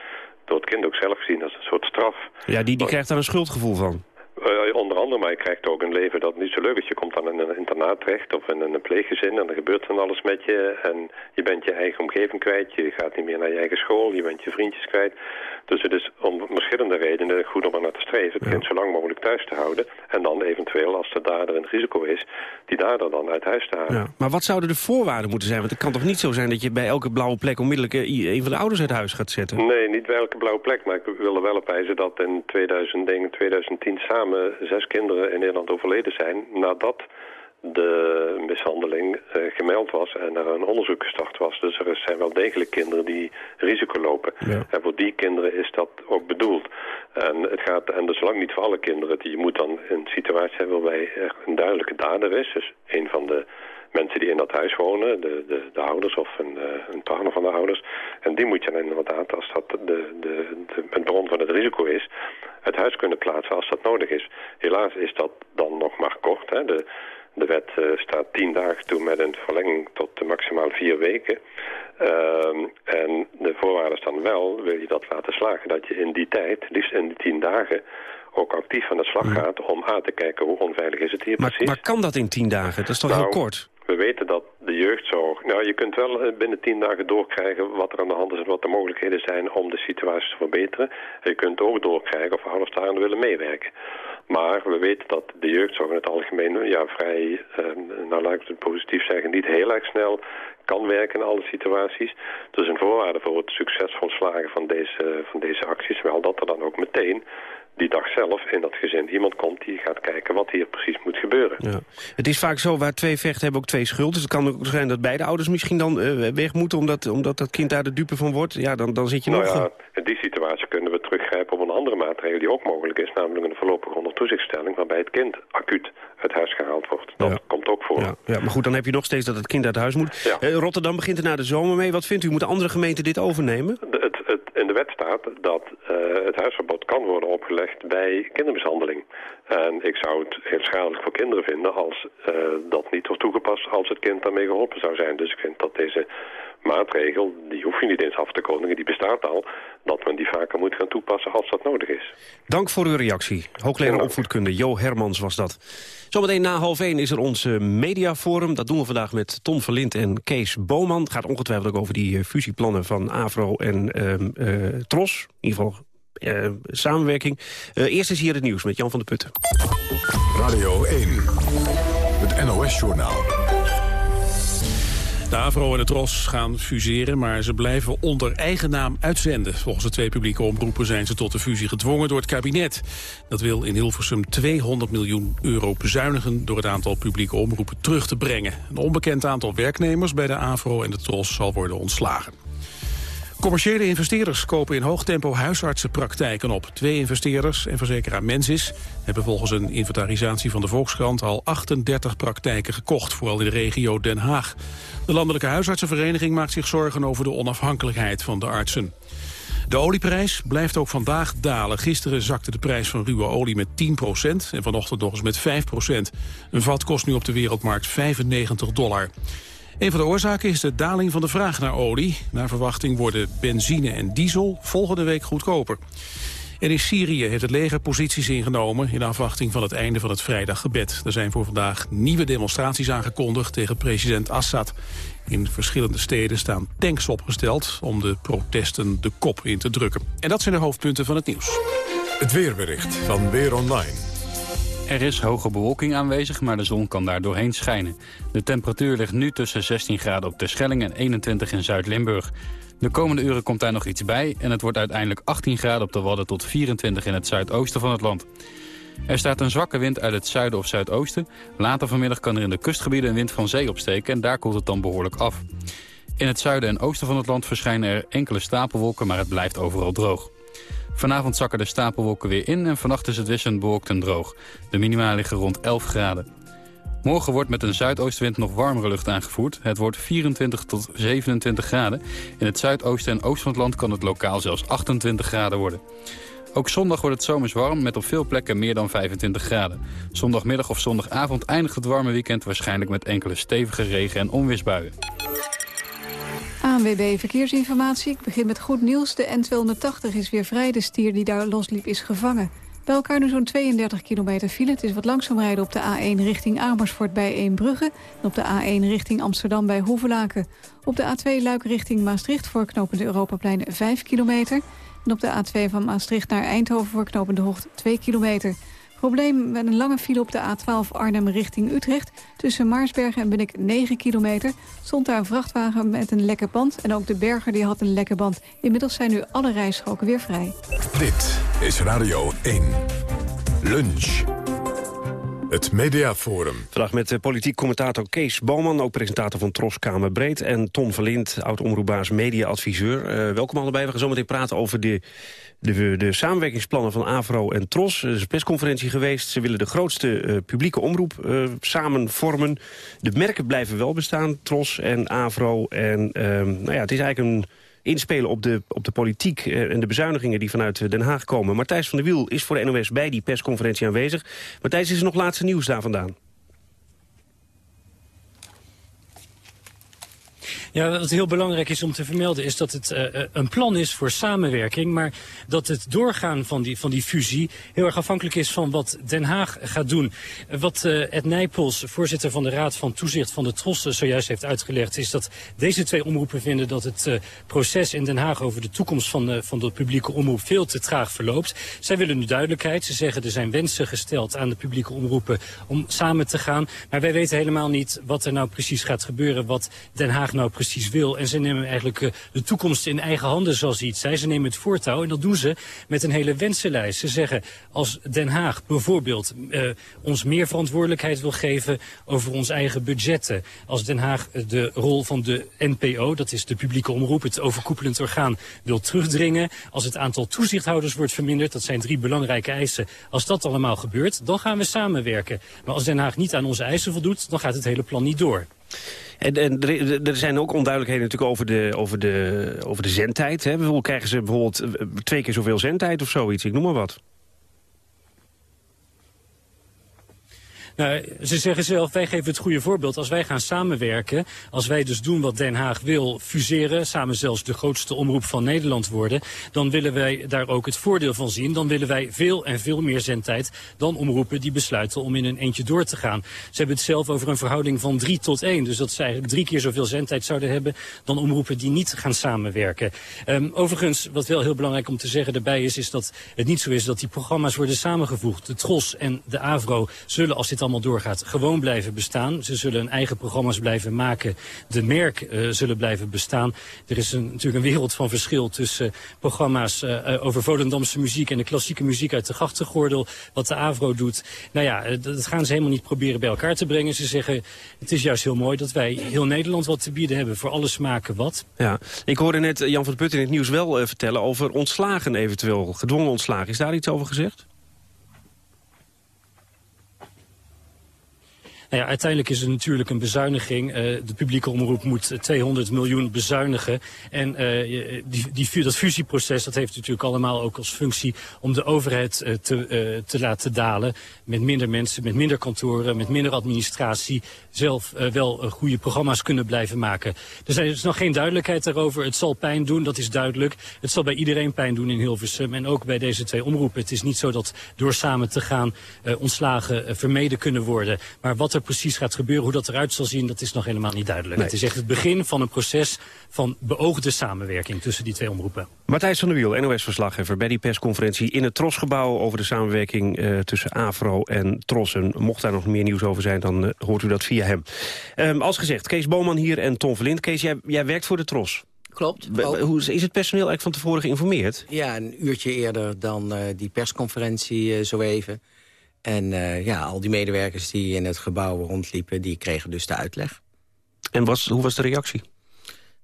door het kind ook zelf gezien als een soort straf. Ja, die, die krijgt daar een schuldgevoel van. Uh, onder andere, maar je krijgt ook een leven dat niet zo leuk is. Je komt dan in een internaat terecht of in een pleeggezin en er gebeurt van alles met je. En je bent je eigen omgeving kwijt, je gaat niet meer naar je eigen school, je bent je vriendjes kwijt. Dus het is om verschillende redenen goed om er naar te streven, het kind zo lang mogelijk thuis te houden. En dan eventueel, als de dader het risico is, die dader dan uit huis te halen. Ja, maar wat zouden de voorwaarden moeten zijn? Want het kan toch niet zo zijn dat je bij elke blauwe plek onmiddellijk eh, een van de ouders uit huis gaat zetten? Nee, niet bij elke blauwe plek, maar ik wil er wel op wijzen dat in 2010 samen zes kinderen in Nederland overleden zijn... nadat de mishandeling uh, gemeld was en er een onderzoek gestart was. Dus er zijn wel degelijk kinderen die risico lopen. En voor die kinderen is dat ook bedoeld. En het gaat, en dus lang niet voor alle kinderen. Je moet dan een situatie hebben waarbij er een duidelijke dader is. Dus een van de mensen die in dat huis wonen, de, de, de ouders of een, uh, een partner van de ouders. En die moet je dan inderdaad, als dat de, de, de, het bron van het risico is, het huis kunnen plaatsen als dat nodig is. Helaas is dat dan nog maar kort. Hè. De, de wet uh, staat tien dagen toe met een verlenging tot maximaal vier weken. Uh, en de voorwaarde is dan wel, wil je dat laten slagen, dat je in die tijd, liefst in die tien dagen, ook actief aan de slag gaat om aan te kijken hoe onveilig is het hier maar, precies. Maar kan dat in tien dagen? Dat is toch nou, heel kort? We weten dat de jeugdzorg... Nou, je kunt wel eh, binnen tien dagen doorkrijgen wat er aan de hand is... en wat de mogelijkheden zijn om de situatie te verbeteren. En je kunt ook doorkrijgen of ouders daaraan willen meewerken. Maar we weten dat de jeugdzorg in het algemeen ja, vrij, eh, nou laat ik het positief zeggen, niet heel erg snel kan werken in alle situaties. Dus een voorwaarde voor het succesvol slagen van deze, van deze acties, wel dat er dan ook meteen die dag zelf in dat gezin iemand komt die gaat kijken wat hier precies moet gebeuren. Ja. Het is vaak zo, waar twee vechten hebben ook twee schuld. Dus het kan ook zijn dat beide ouders misschien dan uh, weg moeten... Omdat, omdat dat kind daar de dupe van wordt. Ja, dan, dan zit je nou nog... Ja, in die situatie kunnen we teruggrijpen op een andere maatregel die ook mogelijk is. Namelijk een voorlopige onder toezichtstelling waarbij het kind acuut uit huis gehaald wordt. Dat ja. komt ook voor. Ja, ja, maar goed, dan heb je nog steeds dat het kind uit huis moet. Ja. Uh, Rotterdam begint er na de zomer mee. Wat vindt u? Moeten andere gemeenten dit overnemen? De, het, de wet staat dat uh, het huisverbod kan worden opgelegd bij kindermishandeling. En ik zou het heel schadelijk voor kinderen vinden als uh, dat niet wordt toegepast als het kind daarmee geholpen zou zijn. Dus ik vind dat deze maatregel, die hoef je niet eens af te kondigen, die bestaat al, dat men die vaker moet gaan toepassen als dat nodig is. Dank voor uw reactie. Hoogleraar opvoedkunde Jo Hermans was dat. Zometeen na half 1 is er ons mediaforum. Dat doen we vandaag met Tom Verlind en Kees Boman. Het gaat ongetwijfeld ook over die fusieplannen van AVRO en uh, uh, TROS. In ieder geval uh, samenwerking. Uh, eerst is hier het nieuws met Jan van der Putten. Radio 1, het NOS-journaal. De AVRO en het TROS gaan fuseren, maar ze blijven onder eigen naam uitzenden. Volgens de twee publieke omroepen zijn ze tot de fusie gedwongen door het kabinet. Dat wil in Hilversum 200 miljoen euro bezuinigen... door het aantal publieke omroepen terug te brengen. Een onbekend aantal werknemers bij de AVRO en de TROS zal worden ontslagen. Commerciële investeerders kopen in hoog tempo huisartsenpraktijken op. Twee investeerders en verzekeraar Mensis hebben volgens een inventarisatie van de Volkskrant al 38 praktijken gekocht, vooral in de regio Den Haag. De Landelijke Huisartsenvereniging maakt zich zorgen over de onafhankelijkheid van de artsen. De olieprijs blijft ook vandaag dalen. Gisteren zakte de prijs van ruwe olie met 10% en vanochtend nog eens met 5% Een vat kost nu op de wereldmarkt 95 dollar. Een van de oorzaken is de daling van de vraag naar olie. Naar verwachting worden benzine en diesel volgende week goedkoper. En in Syrië heeft het leger posities ingenomen... in afwachting van het einde van het vrijdaggebed. Er zijn voor vandaag nieuwe demonstraties aangekondigd tegen president Assad. In verschillende steden staan tanks opgesteld... om de protesten de kop in te drukken. En dat zijn de hoofdpunten van het nieuws. Het weerbericht van Weer Online. Er is hoge bewolking aanwezig, maar de zon kan daar doorheen schijnen. De temperatuur ligt nu tussen 16 graden op Terschelling en 21 in Zuid-Limburg. De komende uren komt daar nog iets bij en het wordt uiteindelijk 18 graden op de Wadden tot 24 in het zuidoosten van het land. Er staat een zwakke wind uit het zuiden of zuidoosten. Later vanmiddag kan er in de kustgebieden een wind van zee opsteken en daar koelt het dan behoorlijk af. In het zuiden en oosten van het land verschijnen er enkele stapelwolken, maar het blijft overal droog. Vanavond zakken de stapelwolken weer in en vannacht is het wisselend bewolkt en droog. De minima liggen rond 11 graden. Morgen wordt met een zuidoostwind nog warmere lucht aangevoerd. Het wordt 24 tot 27 graden. In het zuidoosten en oosten van het land kan het lokaal zelfs 28 graden worden. Ook zondag wordt het zomers warm met op veel plekken meer dan 25 graden. Zondagmiddag of zondagavond eindigt het warme weekend waarschijnlijk met enkele stevige regen- en onweersbuien. ANWB Verkeersinformatie. Ik begin met goed nieuws. De N280 is weer vrij. De stier die daar losliep is gevangen. Bij elkaar nu zo'n 32 kilometer file. Het is wat langzaam rijden op de A1 richting Amersfoort bij Eembrugge. En op de A1 richting Amsterdam bij Hoevelaken. Op de A2 Luik richting Maastricht voor knopende Europaplein 5 kilometer. En op de A2 van Maastricht naar Eindhoven voor knopende Hocht 2 kilometer. Probleem met een lange file op de A12 Arnhem richting Utrecht. Tussen Maarsbergen en Bunnik 9 kilometer. Stond daar een vrachtwagen met een lekke band. En ook de berger die had een lekke band. Inmiddels zijn nu alle rijstroken weer vrij. Dit is Radio 1. Lunch. Het Mediaforum. Vandaag met de politiek commentator Kees Boman, ook presentator van Tros Kamer Breed... en Ton Verlind, oud-omroepbaas media-adviseur. Uh, welkom allebei. We gaan zo meteen praten over de, de, de samenwerkingsplannen van AVRO en Tros. Er is een persconferentie geweest. Ze willen de grootste uh, publieke omroep uh, samen vormen. De merken blijven wel bestaan, Tros en AVRO. En nou ja, het is eigenlijk een inspelen op de, op de politiek en de bezuinigingen die vanuit Den Haag komen. Martijs van der Wiel is voor de NOS bij die persconferentie aanwezig. Martijs, is er nog laatste nieuws daar vandaan? Ja, wat heel belangrijk is om te vermelden is dat het uh, een plan is voor samenwerking. Maar dat het doorgaan van die, van die fusie heel erg afhankelijk is van wat Den Haag gaat doen. Wat uh, Ed Nijpels, voorzitter van de Raad van Toezicht van de Tros, zojuist heeft uitgelegd... is dat deze twee omroepen vinden dat het uh, proces in Den Haag over de toekomst van, van de publieke omroep veel te traag verloopt. Zij willen nu duidelijkheid. Ze zeggen er zijn wensen gesteld aan de publieke omroepen om samen te gaan. Maar wij weten helemaal niet wat er nou precies gaat gebeuren, wat Den Haag nou precies precies wil. En ze nemen eigenlijk uh, de toekomst in eigen handen, zoals hij het zei. Ze nemen het voortouw en dat doen ze met een hele wensenlijst. Ze zeggen, als Den Haag bijvoorbeeld uh, ons meer verantwoordelijkheid wil geven over ons eigen budgetten. Als Den Haag de rol van de NPO, dat is de publieke omroep, het overkoepelend orgaan, wil terugdringen. Als het aantal toezichthouders wordt verminderd, dat zijn drie belangrijke eisen. Als dat allemaal gebeurt, dan gaan we samenwerken. Maar als Den Haag niet aan onze eisen voldoet, dan gaat het hele plan niet door. En, en er, zijn ook onduidelijkheden natuurlijk over de, over de, over de zendtijd. Hè? Bijvoorbeeld krijgen ze bijvoorbeeld eh, twee keer zoveel zendtijd of zoiets. Ik noem maar wat. Nou, ze zeggen zelf, wij geven het goede voorbeeld. Als wij gaan samenwerken, als wij dus doen wat Den Haag wil, fuseren... samen zelfs de grootste omroep van Nederland worden... dan willen wij daar ook het voordeel van zien. Dan willen wij veel en veel meer zendtijd dan omroepen die besluiten om in een eentje door te gaan. Ze hebben het zelf over een verhouding van drie tot één. Dus dat ze eigenlijk drie keer zoveel zendtijd zouden hebben... dan omroepen die niet gaan samenwerken. Um, overigens, wat wel heel belangrijk om te zeggen erbij is... is dat het niet zo is dat die programma's worden samengevoegd. De TROS en de AVRO zullen, als dit allemaal doorgaat, gewoon blijven bestaan. Ze zullen hun eigen programma's blijven maken. De merk uh, zullen blijven bestaan. Er is een, natuurlijk een wereld van verschil tussen uh, programma's uh, over Volendamse muziek en de klassieke muziek uit de grachtengordel. Wat de AVRO doet. Nou ja, dat gaan ze helemaal niet proberen bij elkaar te brengen. Ze zeggen, het is juist heel mooi dat wij heel Nederland wat te bieden hebben. Voor alle smaken wat. Ja, ik hoorde net Jan van Putten in het nieuws wel vertellen over ontslagen eventueel. Gedwongen ontslagen. Is daar iets over gezegd? Nou ja, uiteindelijk is het natuurlijk een bezuiniging. Uh, de publieke omroep moet 200 miljoen bezuinigen. En uh, die, die, dat fusieproces dat heeft natuurlijk allemaal ook als functie... om de overheid uh, te, te laten dalen. Met minder mensen, met minder kantoren, met minder administratie... zelf wel goede programma's kunnen blijven maken. Er is nog geen duidelijkheid daarover. Het zal pijn doen, dat is duidelijk. Het zal bij iedereen pijn doen in Hilversum. En ook bij deze twee omroepen. Het is niet zo dat door samen te gaan ontslagen vermeden kunnen worden. Maar wat er precies gaat gebeuren, hoe dat eruit zal zien, dat is nog helemaal niet duidelijk. Nee. Het is echt het begin van een proces van beoogde samenwerking tussen die twee omroepen. Martijs van der Wiel, NOS-verslaggever bij die persconferentie in het Trosgebouw over de samenwerking uh, tussen AVRO en Tros. En mocht daar nog meer nieuws over zijn, dan uh, hoort u dat via hem. Um, als gezegd, Kees Boman hier en Tom Verlind. Kees, jij, jij werkt voor de Tros. Klopt. Hoe is, het personeel eigenlijk van tevoren geïnformeerd? Ja, een uurtje eerder dan uh, die persconferentie zo even. En uh, ja, al die medewerkers die in het gebouw rondliepen... die kregen dus de uitleg. En was, hoe was de reactie?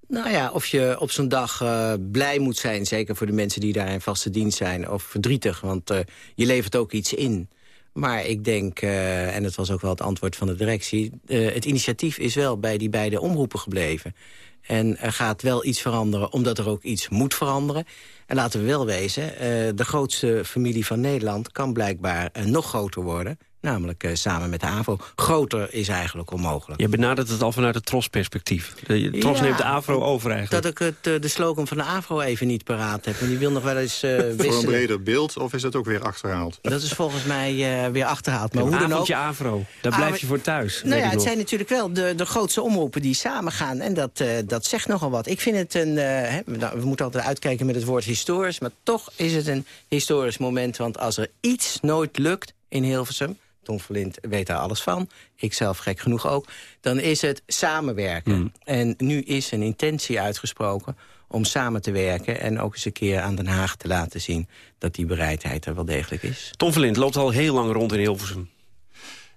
Nou ja, of je op zo'n dag uh, blij moet zijn... zeker voor de mensen die daar in vaste dienst zijn... of verdrietig, want uh, je levert ook iets in. Maar ik denk, en het was ook wel het antwoord van de directie... het initiatief is wel bij die beide omroepen gebleven. En er gaat wel iets veranderen, omdat er ook iets moet veranderen. En laten we wel wezen, uh, de grootste familie van Nederland... kan blijkbaar nog groter worden. Namelijk uh, samen met de AVO. Groter is eigenlijk onmogelijk. Je benadert het al vanuit het TROS-perspectief. De TROS ja, neemt de AVRO over eigenlijk. Dat ik het, de slogan van de AVRO even niet paraat heb. En die wil nog wel eens wisselen. Voor een breder beeld, of is dat ook weer achterhaald? Dat is volgens mij weer achterhaald. Maar hoe dan ook... AVRO, daar blijf je voor thuis. Nou ja, het zijn natuurlijk wel de, de grootste omroepen die samen gaan. En dat, dat zegt nogal wat. Ik vind het een... Hè, we moeten altijd uitkijken met het woord historisch. Maar toch is het een historisch moment. Want als er iets nooit lukt in Hilversum... Tom Verlind weet daar alles van. Ik zelf gek genoeg ook. Dan is het samenwerken. Mm. En nu is een intentie uitgesproken om samen te werken... en ook eens een keer aan Den Haag te laten zien... dat die bereidheid er wel degelijk is. Tom Verlind loopt al heel lang rond in Hilversum.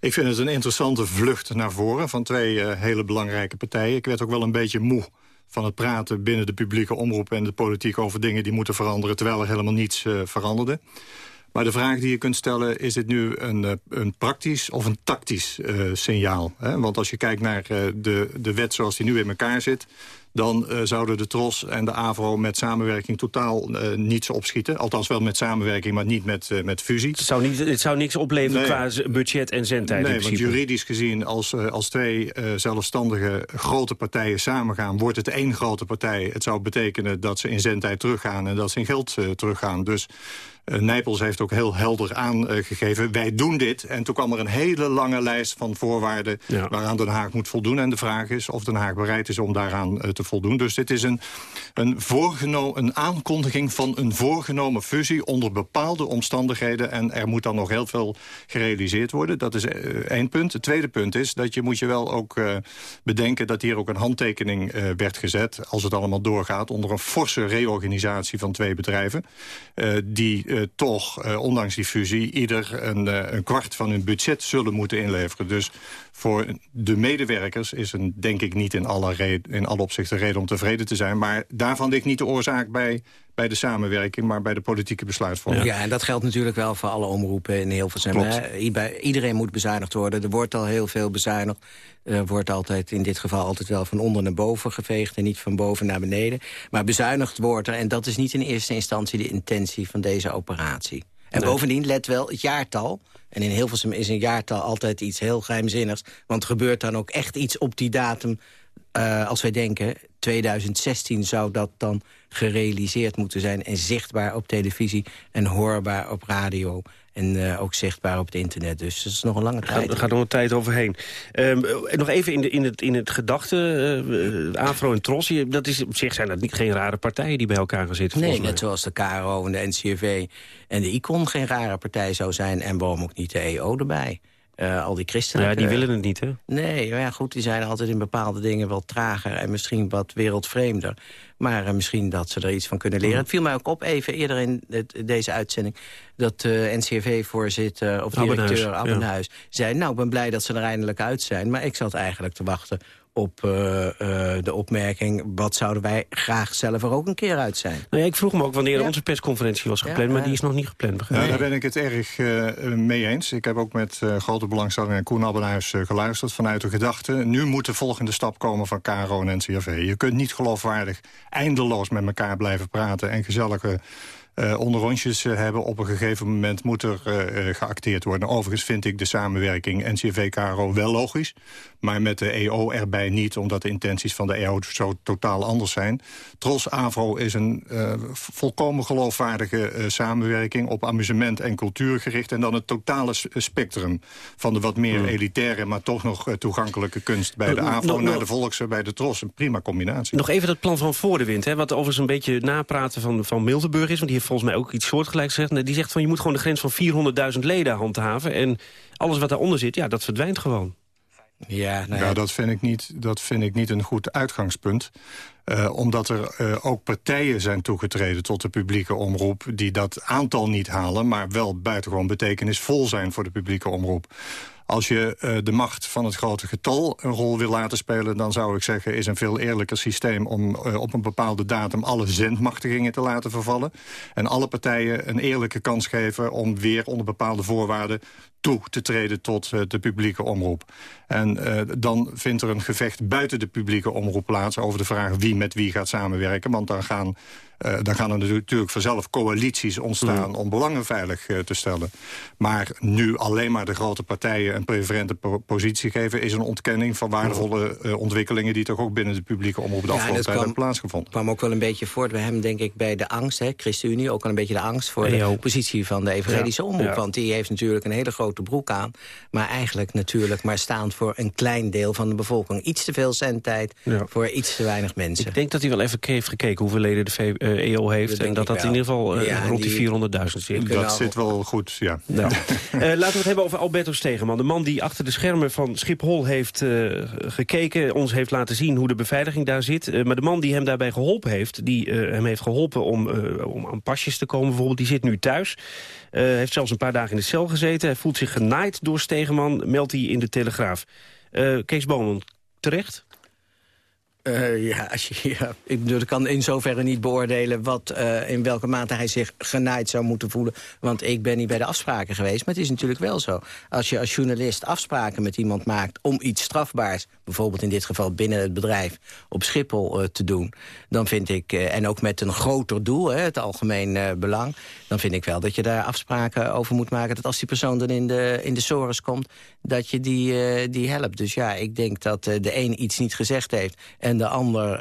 Ik vind het een interessante vlucht naar voren van twee uh, hele belangrijke partijen. Ik werd ook wel een beetje moe van het praten binnen de publieke omroep en de politiek over dingen die moeten veranderen, terwijl er helemaal niets uh, veranderde. Maar de vraag die je kunt stellen, is dit nu een, uh, een praktisch of een tactisch uh, signaal? Hè? Want als je kijkt naar de, de wet zoals die nu in elkaar zit dan uh, zouden de TROS en de AVRO met samenwerking totaal uh, niets opschieten. Althans wel met samenwerking, maar niet met, uh, met fusie. Het zou, niet, het zou niks opleveren nee. qua budget en zendtijd Nee, want juridisch gezien, als, als twee zelfstandige grote partijen samengaan... wordt het één grote partij. Het zou betekenen dat ze in zendtijd teruggaan en dat ze in geld teruggaan. Dus Nijpels heeft ook heel helder aangegeven... wij doen dit. En toen kwam er een hele lange lijst van voorwaarden... Ja. waaraan Den Haag moet voldoen. En de vraag is of Den Haag bereid is om daaraan uh, voldoen. Dus dit is een, een, een aankondiging van een voorgenomen fusie... onder bepaalde omstandigheden. En er moet dan nog heel veel gerealiseerd worden. Dat is uh, één punt. Het tweede punt is dat je moet je wel ook bedenken... dat hier ook een handtekening werd gezet... als het allemaal doorgaat... onder een forse reorganisatie van twee bedrijven... die toch, ondanks die fusie... ieder een, een, kwart van hun budget zullen moeten inleveren. Dus voor de medewerkers is een, denk ik niet in alle, in alle opzichten reden om tevreden te zijn. Maar daarvan ligt niet de oorzaak bij, bij de samenwerking... maar bij de politieke besluitvorming. Ja, en dat geldt natuurlijk wel voor alle omroepen in Hilversum. Iedereen moet bezuinigd worden. Er wordt al heel veel bezuinigd. Er wordt altijd in dit geval altijd wel van onder naar boven geveegd... en niet van boven naar beneden. Maar bezuinigd wordt er, en dat is niet in eerste instantie... de intentie van deze operatie. En nee. bovendien, let wel, het jaartal... En in Hilversum is een jaartal altijd iets heel geheimzinnigs. Want gebeurt dan ook echt iets op die datum... Uh, als wij denken, 2016 zou dat dan gerealiseerd moeten zijn... en zichtbaar op televisie en hoorbaar op radio... En uh, ook zichtbaar op het internet. Dus dat is nog een lange tijd. Er gaat nog een tijd overheen. Um, nog even in, de, in, het, in het gedachte, uh, Afro en Tros. Dat is, op zich zijn dat niet geen rare partijen die bij elkaar gaan zitten. Nee, net zoals de KRO en de NCRV en de ICON geen rare partij zou zijn. En waarom ook niet de EO erbij. Uh, al die christenen. Ja, die willen het niet, hè? Nee, maar ja, goed, die zijn altijd in bepaalde dingen wel trager... en misschien wat wereldvreemder. Maar uh, misschien dat ze er iets van kunnen leren. Mm. Het viel mij ook op even eerder in het, deze uitzending... dat de uh, NCRV-voorzitter of directeur Abbenhuis ja. zei... nou, ik ben blij dat ze er eindelijk uit zijn. Maar ik zat eigenlijk te wachten op uh, uh, de opmerking... wat zouden wij graag zelf er ook een keer uit zijn. Nou ja, ik vroeg me ook wanneer ja. onze persconferentie was gepland... Ja, maar die is nog niet gepland. Ja, daar ben ik het erg uh, mee eens. Ik heb ook met grote belangstelling naar Koen Abbenhuis geluisterd... vanuit de gedachte, nu moet de volgende stap komen van KRO en NCRV. Je kunt niet geloofwaardig eindeloos met elkaar blijven praten... en gezellige uh, onderrondjes uh, hebben. Op een gegeven moment moet er uh, geacteerd worden. Overigens vind ik de samenwerking NCV-KRO wel logisch. Maar met de EO erbij niet, omdat de intenties van de EO zo totaal anders zijn. Tros-AVRO is een volkomen geloofwaardige samenwerking... op amusement en cultuur gericht. En dan het totale spectrum van de wat meer hmm. elitaire... maar toch nog toegankelijke kunst bij de AVRO... Naar de Volkse, bij de Tros. Een prima combinatie. Nog even dat plan van voor de wind. Hè, wat overigens een beetje napraten van, van Miltenburg is. Want die heeft volgens mij ook iets soortgelijks gezegd. Die zegt van je moet gewoon de grens van 400.000 leden handhaven. En alles wat daaronder zit, ja, dat verdwijnt gewoon. Ja, nou ja. ja, dat, vind ik niet, dat vind ik niet een goed uitgangspunt. Uh, omdat er uh, ook partijen zijn toegetreden tot de publieke omroep... die dat aantal niet halen, maar wel buitengewoon betekenisvol zijn voor de publieke omroep. Als je uh, de macht van het grote getal een rol wil laten spelen... dan zou ik zeggen, is een veel eerlijker systeem... om uh, op een bepaalde datum alle zendmachtigingen te laten vervallen. En alle partijen een eerlijke kans geven... om weer onder bepaalde voorwaarden toe te treden tot uh, de publieke omroep. En dan vindt er een gevecht buiten de publieke omroep plaats... over de vraag wie met wie gaat samenwerken. Want dan gaan, uh, dan gaan er natuurlijk vanzelf coalities ontstaan... Mm. om belangen veilig te stellen. Maar nu alleen maar de grote partijen een preferente po positie geven... is een ontkenning van waardevolle ontwikkelingen... die toch ook binnen de publieke omroep de ja, afgelopen tijd hebben plaatsgevonden. kwam ook wel een beetje voort bij hem, denk ik, bij de angst. Hè, ChristenUnie, ook al een beetje de angst voor de positie van de evangelische ja. omroep. Ja. Want die heeft natuurlijk een hele grote broek aan. Maar eigenlijk natuurlijk maar staand voor een klein deel van de bevolking. Iets te veel zendtijd ja. voor iets te weinig mensen. Ik denk dat hij wel even heeft gekeken hoeveel leden de v eh, EO heeft. Dat en dat dat in ieder geval eh, Ja, rond die- die 400.000 zit. Dat zit wel goed, ja. Nou, eh, laten we het hebben over Alberto Stegeman. De man die achter de schermen van Schiphol heeft eh, gekeken. Ons heeft laten zien hoe de beveiliging daar zit. Eh, maar de man die hem daarbij geholpen heeft... die eh, hem heeft geholpen om, eh, om aan pasjes te komen bijvoorbeeld... die zit nu thuis. Eh, heeft zelfs een paar dagen in de cel gezeten. Hij voelt zich genaaid door Stegeman, meldt hij in de Telegraaf. Eh, Kees Boman, terecht? Eh, ja, ik kan in zoverre niet beoordelen... Wat, eh, in welke mate hij zich genaaid zou moeten voelen. Want ik ben niet bij de afspraken geweest. Maar het is natuurlijk wel zo. Als je als journalist afspraken met iemand maakt... om iets strafbaars, bijvoorbeeld in dit geval binnen het bedrijf... op Schiphol eh, te doen, dan vind ik... eh, en ook met een groter doel, hè, het algemeen eh, belang... dan vind ik wel dat je daar afspraken over moet maken... dat als die persoon dan in de, in de sores komt... dat je die, die helpt. Dus ja, ik denk dat de een iets niet gezegd heeft... en de ander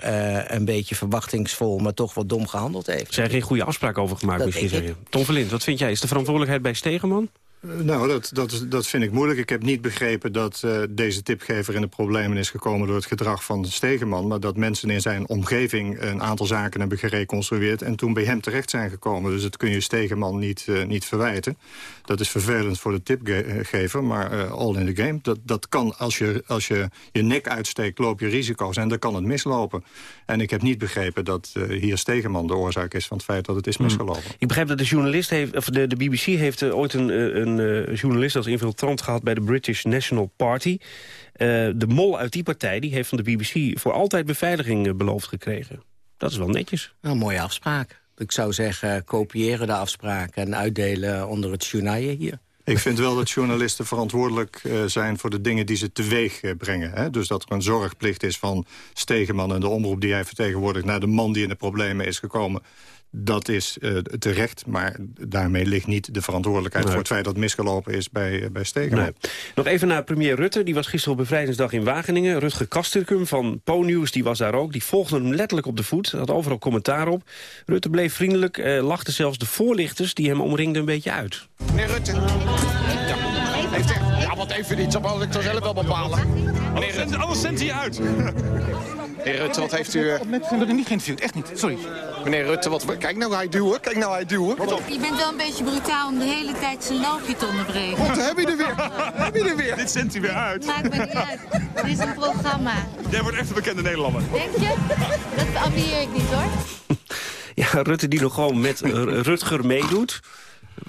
een beetje verwachtingsvol, maar toch wat dom gehandeld heeft. Er zijn geen goede afspraken over gemaakt, Dat misschien. Tom Verlind, wat vind jij? Is de verantwoordelijkheid bij Stegeman? Eh, Nou, dat, dat, dat vind ik moeilijk. Ik heb niet begrepen dat eh, deze tipgever in de problemen is gekomen... door het gedrag van Stegeman. Maar dat mensen in zijn omgeving een aantal zaken hebben gereconstrueerd... en toen bij hem terecht zijn gekomen. Dus dat kun je Stegeman niet, eh, niet verwijten. Dat is vervelend voor de tipgever, maar all in the game. Dat, dat kan, als je, als je je nek uitsteekt, loop je risico's. En dan kan het mislopen. En ik heb niet begrepen dat eh, hier Stegeman de oorzaak is... van het feit dat het is misgelopen. Ik begrijp dat de journalist heeft, of de, de BBC heeft eh, ooit een, eh, een eh, journalist als infiltrant gehad bij de British National Party. Eh, de mol uit die partij die heeft van de BBC voor altijd beveiliging beloofd gekregen. Dat is wel netjes. Nou, een mooie afspraak. Ik zou zeggen, kopiëren de afspraak en uitdelen onder het journaille hier. Ik vind wel dat journalisten verantwoordelijk eh, zijn voor de dingen die ze teweeg eh, brengen. Hè? Dus dat er een zorgplicht is van Stegeman en de omroep die hij vertegenwoordigt... naar de man die in de problemen is gekomen. Dat is eh, terecht, maar daarmee ligt niet de verantwoordelijkheid... Nee. voor het feit dat het misgelopen is bij, eh, bij. Nee. Nog even naar premier Rutte. Die was gisteren op bevrijdingsdag in Wageningen. Rutger Kasterkum van Po-nieuws die was daar ook. Die volgde hem letterlijk op de voet. Had overal commentaar op. Rutte bleef vriendelijk. Eh, lachte zelfs de voorlichters die hem omringden een beetje uit. Meneer Rutte. Ja, heeft echt, ja wat even niet, dat zal ik toch zelf wel bepalen. Meneer Rutte. Alles zendt hij uit. Meneer Rutte, wat heeft u... Ik ben er niet geïnterviewd, echt niet, sorry. Meneer Rutte, wat... Kijk nou hij duwen, kijk nou hij duwen. Je bent wel een beetje brutaal om de hele tijd zijn loopje te onderbreken. Wat heb je er weer? heb je er weer? Dit zendt hij weer uit. Maakt me niet uit. Dit is een programma. Jij wordt echt een bekende Nederlander. Denk je? Dat ambieer ik niet hoor. Ja, Rutte die nog gewoon met Rutger meedoet.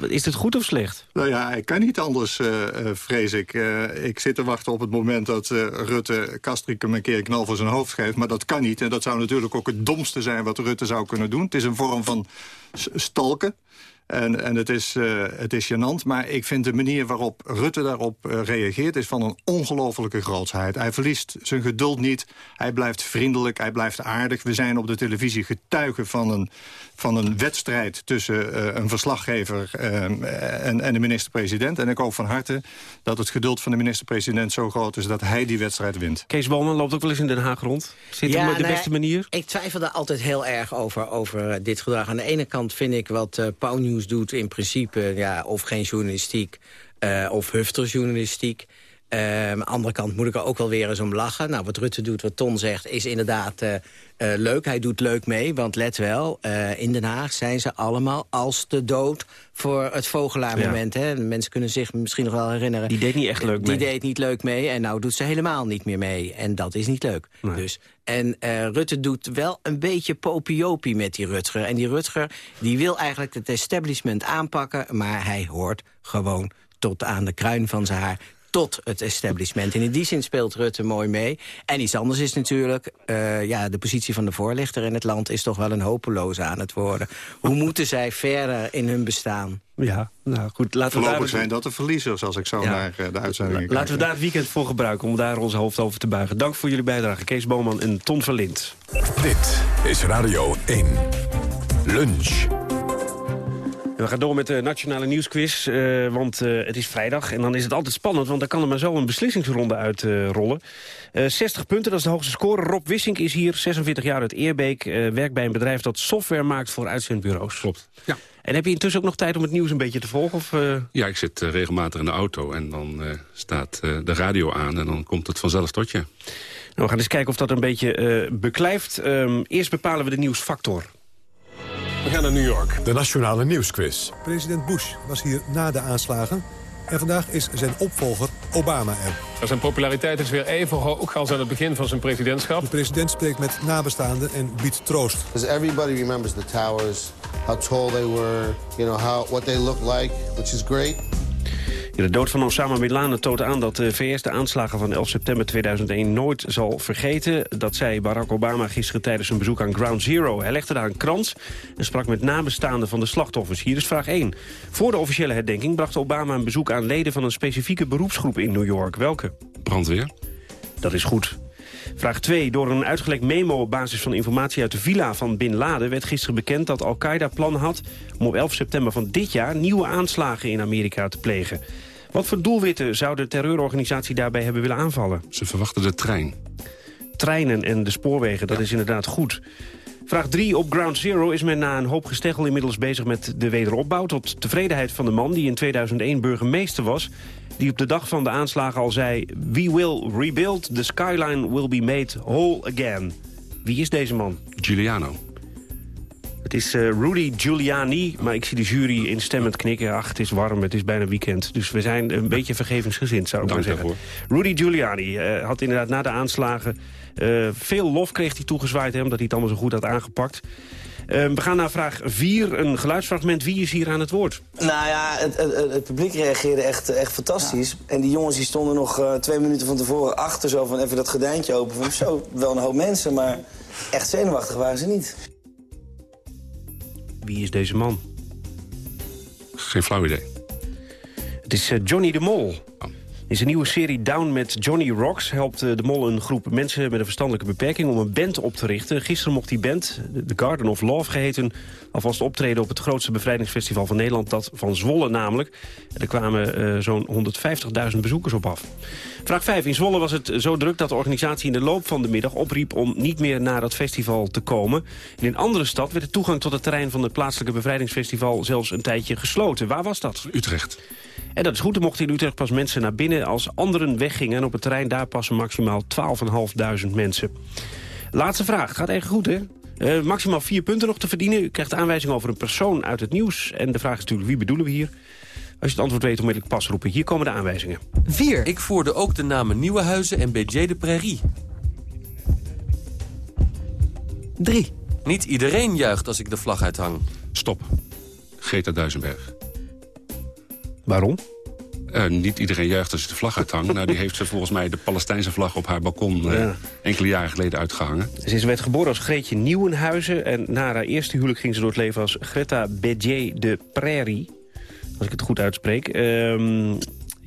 Is het goed of slecht? Nou ja, ik kan niet anders, eh, eh, vrees ik. Eh, ik zit te wachten op het moment dat eh, Rutte Kastrikum een keer knal voor zijn hoofd geeft. Maar dat kan niet. En dat zou natuurlijk ook het domste zijn wat Rutte zou kunnen doen. Het is een vorm van stalken. En, en het, is, eh, het is gênant, maar ik vind de manier waarop Rutte daarop eh, reageert... is van een ongelofelijke grootsheid. Hij verliest zijn geduld niet, hij blijft vriendelijk, hij blijft aardig. We zijn op de televisie getuigen van een, van een wedstrijd... tussen eh, een verslaggever eh, en, en de minister-president. En ik hoop van harte dat het geduld van de minister-president zo groot is... dat hij die wedstrijd wint. Kees Boman loopt ook wel eens in Den Haag rond. Zit Ja, hem de nou, beste manier? Ik twijfel daar altijd heel erg over, over dit gedrag. Aan de ene kant vind ik wat eh Pauw Doet in principe... Ja, of geen journalistiek, eh, of hufterjournalistiek. Eh, aan de andere kant moet ik er ook wel weer eens om lachen. Nou, wat Rutte doet, wat Ton zegt, is inderdaad eh, eh, leuk. Hij doet leuk mee, want let wel, eh, in Den Haag zijn ze allemaal als de dood voor het vogelaarmoment. hè. Mensen kunnen zich misschien nog wel herinneren. Die deed niet echt leuk Die mee. deed niet leuk mee en nou doet ze helemaal niet meer mee. En dat is niet leuk. Dus, en Rutte doet wel een beetje popiopie met die Rutger. En die Rutger die wil eigenlijk het establishment aanpakken... maar hij hoort gewoon tot aan de kruin van zijn haar tot het establishment. En in die zin speelt Rutte mooi mee. En iets anders is natuurlijk... eh, ja, de positie van de voorlichter in het land... is toch wel een hopeloze aan het worden. Hoe moeten zij verder in hun bestaan? Ja, nou goed. Laten we daar... zijn dat de verliezers, als ik zo Ja. naar eh, de uitzendingen kijk. Laten we daar het weekend voor gebruiken om daar ons hoofd over te buigen. Dank voor jullie bijdrage, Kees Boman en Ton Verlind. Dit is Radio 1. Lunch. We gaan door met de Nationale Nieuwsquiz, eh, want eh, het is vrijdag. En dan is het altijd spannend, want dan kan er maar zo een beslissingsronde uitrollen. Eh 60 punten, dat is de hoogste score. Rob Wissink is hier, 46 jaar uit Eerbeek. eh, werkt bij een bedrijf dat software maakt voor uitzendbureaus. Klopt. Ja. En heb je intussen ook nog tijd om het nieuws een beetje te volgen? Of, eh? Ja, ik zit eh, regelmatig in de auto en dan eh, staat eh, de radio aan... en dan komt het vanzelf tot je. we gaan eens kijken of dat een beetje beklijft. Um, eerst bepalen we de nieuwsfactor. We gaan naar New York, de Nationale Nieuwsquiz. President Bush was hier na de aanslagen. En vandaag is zijn opvolger Obama er. Zijn populariteit is weer even hoog als aan het begin van zijn presidentschap. De president spreekt met nabestaanden en biedt troost. Because everybody remembers the towers, how tall they were, you know, how, what they looked like, which is great. De dood van Osama Bin Laden toont aan dat de VS de aanslagen van 11 september 2001 nooit zal vergeten. Dat zei Barack Obama gisteren tijdens een bezoek aan Ground Zero. Hij legde daar een krans en sprak met nabestaanden van de slachtoffers. Hier is vraag 1. Voor de officiële herdenking bracht Obama een bezoek aan leden van een specifieke beroepsgroep in New York. Welke? Brandweer. Dat is goed. Vraag 2. Door een uitgelekt memo op basis van informatie uit de villa van Bin Laden... werd gisteren bekend dat Al-Qaeda plan had om op 11 september van dit jaar... nieuwe aanslagen in Amerika te plegen. Wat voor doelwitten zou de terreurorganisatie daarbij hebben willen aanvallen? Ze verwachten de trein. Treinen en de spoorwegen, dat is inderdaad goed. Vraag 3. Op Ground Zero is men na een hoop gesteggel inmiddels bezig met de wederopbouw... tot tevredenheid van de man die in 2001 burgemeester was... die op de dag van de aanslagen al zei... We will rebuild, the skyline will be made whole again. Wie is deze man? Giuliano. Het is uh, Rudy Giuliani, maar ik zie de jury instemmend knikken. Ach, het is warm, het is bijna weekend. Dus we zijn een beetje vergevingsgezind, zou ik Dank maar zeggen. Daarvoor. Rudy Giuliani uh, had inderdaad na de aanslagen... Uh, veel lof kreeg hij toegezwaaid, hem, omdat hij het allemaal zo goed had aangepakt. we gaan naar vraag 4, een geluidsfragment. Wie is hier aan het woord? Nou ja, het, het, het publiek reageerde echt, echt fantastisch. Ja. En die jongens die stonden nog twee minuten van tevoren achter... zo van even dat gordijntje open. Van, zo, wel een hoop mensen, maar echt zenuwachtig waren ze niet. Wie is deze man? Geen flauw idee. Het is uh, Johnny de Mol. In zijn nieuwe serie Down met Johnny Rocks helpt uh, de Mol een groep mensen met een verstandelijke beperking om een band op te richten. Gisteren mocht die band, The Garden of Love geheten, alvast optreden op het grootste bevrijdingsfestival van Nederland, dat van Zwolle namelijk. Er kwamen uh, zo'n 150.000 bezoekers op af. Vraag 5. In Zwolle was het zo druk dat de organisatie in de loop van de middag opriep om niet meer naar dat festival te komen. In een andere stad werd de toegang tot het terrein van het plaatselijke bevrijdingsfestival zelfs een tijdje gesloten. Waar was dat? Utrecht. En dat is goed, er mochten in Utrecht pas mensen naar binnen als anderen weggingen. En op het terrein daar passen maximaal 12.500 mensen. Laatste vraag, gaat echt goed hè? Uh, maximaal vier punten nog te verdienen. U krijgt aanwijzing over een persoon uit het nieuws. En de vraag is natuurlijk, wie bedoelen we hier? Als je het antwoord weet, onmiddellijk pas roepen. Hier komen de aanwijzingen. 4. Ik voerde ook de namen Nieuwenhuizen en BJ de Prairie. 3. Niet iedereen juicht als ik de vlag uithang. Stop. Greta Duisenberg. Waarom? Uh, niet iedereen juicht als ze de vlag uithangt. nou, die heeft ze volgens mij de Palestijnse vlag op haar balkon uh, ja. enkele jaren geleden uitgehangen. Ze werd geboren als Greetje Nieuwenhuizen. En na haar eerste huwelijk ging ze door het leven als Greta Bédier de Prairie. Als ik het goed uitspreek. Um,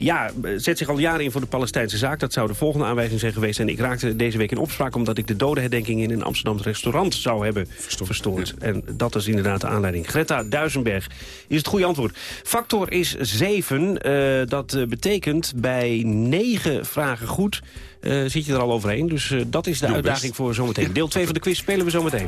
ja, zet zich al jaren in voor de Palestijnse zaak. Dat zou de volgende aanwijzing zijn geweest. En ik raakte deze week in opspraak omdat ik de dodenherdenking in een Amsterdams restaurant zou hebben verstoord. verstoord. Ja. En dat is inderdaad de aanleiding. Greta Duisenberg is het goede antwoord. Factor is 7. Uh, dat betekent bij 9 vragen goed uh, zit je er al overheen. Dus uh, dat is de Doe uitdaging best. voor zometeen. Deel 2 van de quiz spelen we zometeen.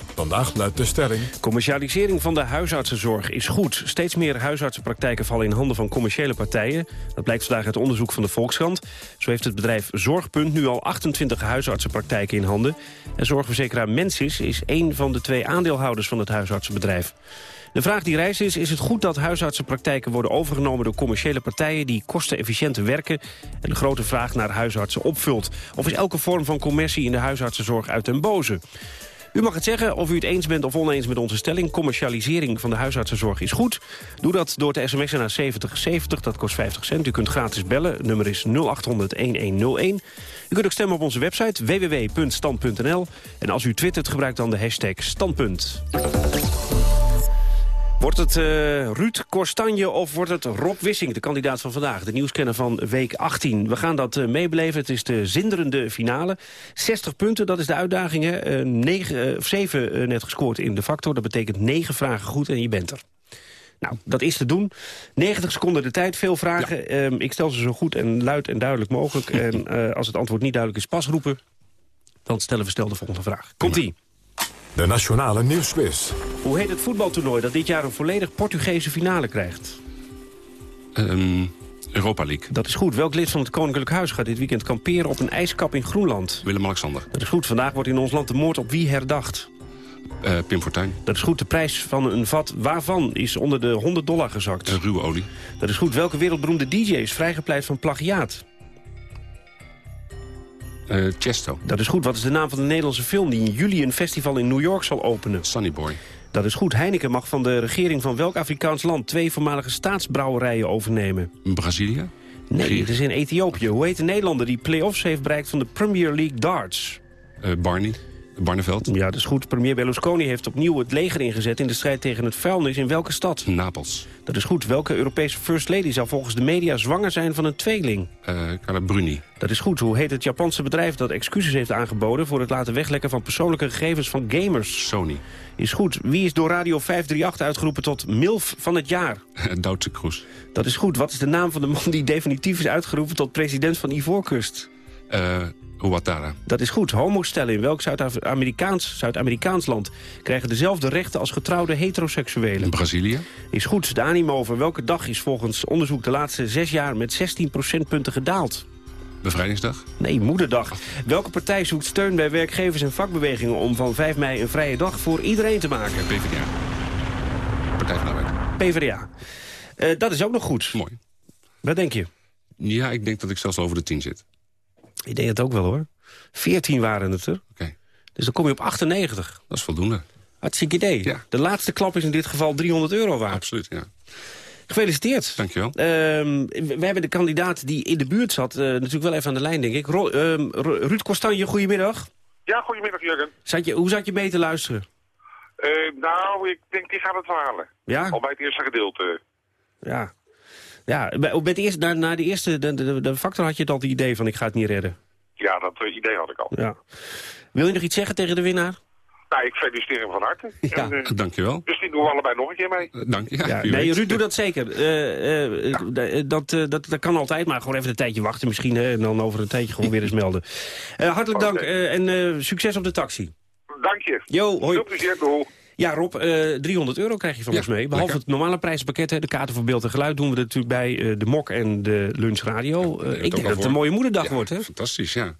Vandaag luidt de stelling. Commercialisering van de huisartsenzorg is goed. Steeds meer huisartsenpraktijken vallen in handen van commerciële partijen. Dat blijkt vandaag uit onderzoek van de Volkskrant. Zo heeft het bedrijf Zorgpunt nu al 28 huisartsenpraktijken in handen. En zorgverzekeraar Mensis is één van de twee aandeelhouders van het huisartsenbedrijf. De vraag die reist is, is het goed dat huisartsenpraktijken worden overgenomen door commerciële partijen die kostenefficiënt werken en de grote vraag naar huisartsen opvult? Of is elke vorm van commercie in de huisartsenzorg uit den boze? U mag het zeggen of u het eens bent of oneens met onze stelling. Commercialisering van de huisartsenzorg is goed. Doe dat door te sms'en naar 7070, dat kost 50 cent. U kunt gratis bellen, nummer is 0800-1101. U kunt ook stemmen op onze website www.stand.nl. En als u twittert, gebruik dan de hashtag standpunt. Wordt het uh, Ruud Korstanje of wordt het Rob Wissing, de kandidaat van vandaag? De nieuwskenner van week 18. We gaan dat uh, meebeleven. Het is de zinderende finale. 60 punten, dat is de uitdaging. Hè? Uh, 9, 7 net gescoord in de factor. Dat betekent 9 vragen goed en je bent er. Nou, dat is te doen. 90 seconden de tijd, veel vragen. Ehm, ik stel ze zo goed en luid en duidelijk mogelijk. en eh, als het antwoord niet duidelijk is, pas roepen. Dan stellen we stel de volgende vraag. Komt-ie. De Nationale Nieuwsquiz. Hoe heet het voetbaltoernooi dat dit jaar een volledig Portugese finale krijgt? Ehm, Europa League. Dat is goed. Welk lid van het Koninklijk Huis gaat dit weekend kamperen op een ijskap in Groenland? Willem-Alexander. Dat is goed. Vandaag wordt in ons land de moord op wie herdacht? Uh, Pim Fortuyn. Dat is goed. De prijs van een vat waarvan is onder de 100 dollar gezakt? Uh, ruwe olie. Dat is goed. Welke wereldberoemde DJ is vrijgepleit van plagiaat? Uh, Chesto. Dat is goed. Wat is de naam van de Nederlandse film die in juli een festival in New York zal openen? Sunny Boy. Dat is goed. Heineken mag van de regering van welk Afrikaans land... twee voormalige staatsbrouwerijen overnemen? Brazilië? Nee, het is in Ethiopië. Hoe heet de Nederlander die play-offs heeft bereikt van de Premier League darts? Uh, Barney. Barneveld. Ja, dat is goed. Premier Berlusconi heeft opnieuw het leger ingezet... in de strijd tegen het vuilnis in welke stad? Napels. Dat is goed. Welke Europese First Lady zou volgens de media zwanger zijn van een tweeling? Uh, Carla Bruni. Dat is goed. Hoe heet het Japanse bedrijf dat excuses heeft aangeboden... voor het laten weglekken van persoonlijke gegevens van gamers? Sony. Is goed. Wie is door Radio 538 uitgeroepen tot MILF van het jaar? Duitse Kroes. Dat is goed. Wat is de naam van de man die definitief is uitgeroepen... tot president van Ivoorkust? Uh, Ouattara. Dat is goed. Homostellen in welk Zuid-Amerikaans Zuid land... krijgen dezelfde rechten als getrouwde heteroseksuelen? In Brazilië. Is goed. De animo over welke dag is volgens onderzoek de laatste zes jaar... met 16 procentpunten gedaald? Bevrijdingsdag? Nee, Moederdag. Welke partij zoekt steun bij werkgevers en vakbewegingen... om van 5 mei een vrije dag voor iedereen te maken? PvdA. Partij van de Arbeid. PvdA. Uh, dat is ook nog goed. Mooi. Wat denk je? Ja, ik denk dat ik zelfs over de 10 zit. Ik denk het ook wel, hoor. 14 waren het er. Oké. Okay. Dus dan kom je op 98. Dat is voldoende. Hartstikke idee. Ja. De laatste klap is in dit geval 300 euro waard. Absoluut, ja. Gefeliciteerd. Dankjewel. Uh, we hebben de kandidaat die in de buurt zat uh, natuurlijk wel even aan de lijn, denk ik. Ro uh, Ruud Kostanje, goedemiddag. Ja, goedemiddag Jurgen. Zat je, hoe zat je mee te luisteren? nou, ik denk die gaat het halen. Ja? Al bij het eerste gedeelte. Ja. Ja, het eerste, na, na de eerste de, de, de factor had je het al het idee van ik ga het niet redden. Ja, dat idee had ik al. Ja. Wil je nog iets zeggen tegen de winnaar? Nou, ik feliciteer hem van harte. Ja, en, uh, dankjewel. Dus die doen we allebei nog een keer mee. Uh, dank je. Ja, ja, nee, Ruud, doe dat zeker. Uh, dat, dat, dat kan altijd, maar gewoon even een tijdje wachten misschien. Hè, en dan over een tijdje gewoon weer eens melden. hartelijk dank en succes op de taxi. Dank je. Jo, hoi. Veel plezier, doei. Ja, Rob, uh, 300 euro krijg je van ja, ons mee. Behalve lekker. het normale prijzenpakket, hè, de kaarten voor beeld en geluid... doen we er natuurlijk bij uh, de mok en de lunchradio. Uh, ik denk dat het een mooie moederdag ja, wordt. Hè? Fantastisch, ja.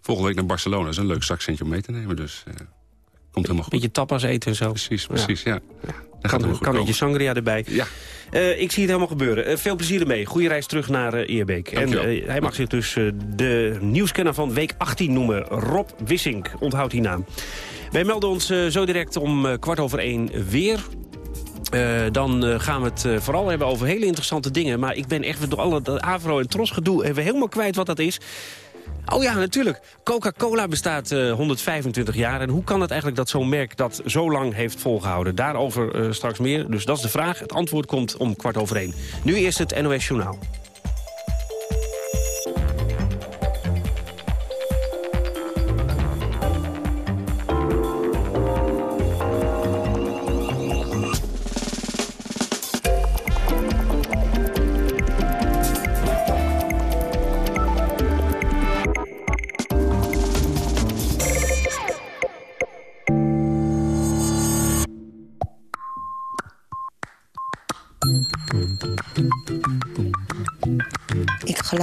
Volgende week naar Barcelona. Dat is een leuk zakcentje om mee te nemen. Dus komt helemaal goed. Beetje tapas eten en zo. Precies, precies, ja. ja. ja. Kan, kan je sangria erbij. Ja. Uh, ik zie het helemaal gebeuren. Uh, veel plezier ermee. Goeie reis terug naar uh, Eerbeek. En hij mag zich dus de nieuwskenner van week 18 noemen. Rob Wissink. Onthoud die naam. Wij melden ons zo direct om kwart over één weer. Uh, dan gaan we het vooral hebben over hele interessante dingen. Maar ik ben echt door alle Avro en Tros gedoe even helemaal kwijt wat dat is. Oh ja, natuurlijk. Coca-Cola bestaat 125 jaar. En hoe kan het eigenlijk dat zo'n merk dat zo lang heeft volgehouden? Daarover straks meer. Dus dat is de vraag. Het antwoord komt om kwart over één. Nu eerst het NOS Journaal.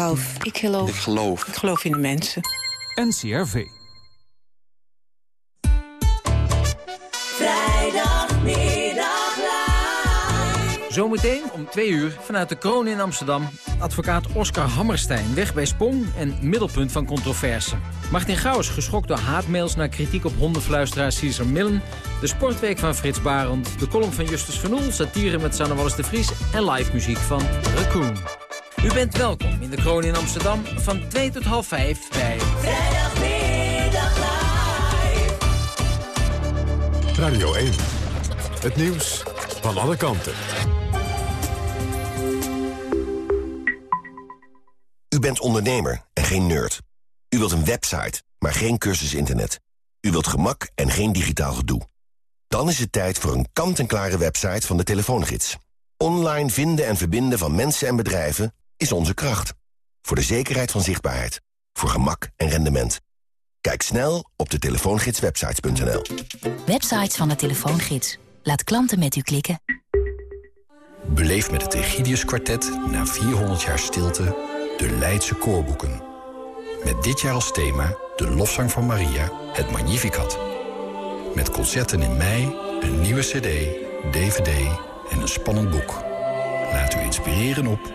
Geloof. Ik geloof. Ik geloof. Ik geloof in de mensen. NCRV. Vrijdagmiddag live. Zometeen om twee uur vanuit de kroon in Amsterdam... advocaat Oscar Hammerstein, weg bij Spong en middelpunt van controverse. Martin Gauws geschokt door haatmails naar kritiek op hondenfluisteraar Caesar Millen... de sportweek van Frits Barend, de column van Justus Van Oel... satire met Sanne Wallis de Vries en live muziek van Raccoon. U bent welkom in de kroon in Amsterdam van 2 tot half 5 bij... Vrijdagmiddag live. Radio 1. Het nieuws van alle kanten. U bent ondernemer en geen nerd. U wilt een website, maar geen cursus internet. U wilt gemak en geen digitaal gedoe. Dan is het tijd voor een kant-en-klare website van de Telefoongids. Online vinden en verbinden van mensen en bedrijven is onze kracht. Voor de zekerheid van zichtbaarheid. Voor gemak en rendement. Kijk snel op de telefoongidswebsites.nl. Websites van de telefoongids. Laat klanten met u klikken. Beleef met het Egidius Kwartet na 400 jaar stilte de Leidse koorboeken. Met dit jaar als thema de lofzang van Maria, het Magnificat. Met concerten in mei, een nieuwe cd, dvd en een spannend boek. Laat u inspireren op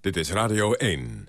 Dit is Radio 1.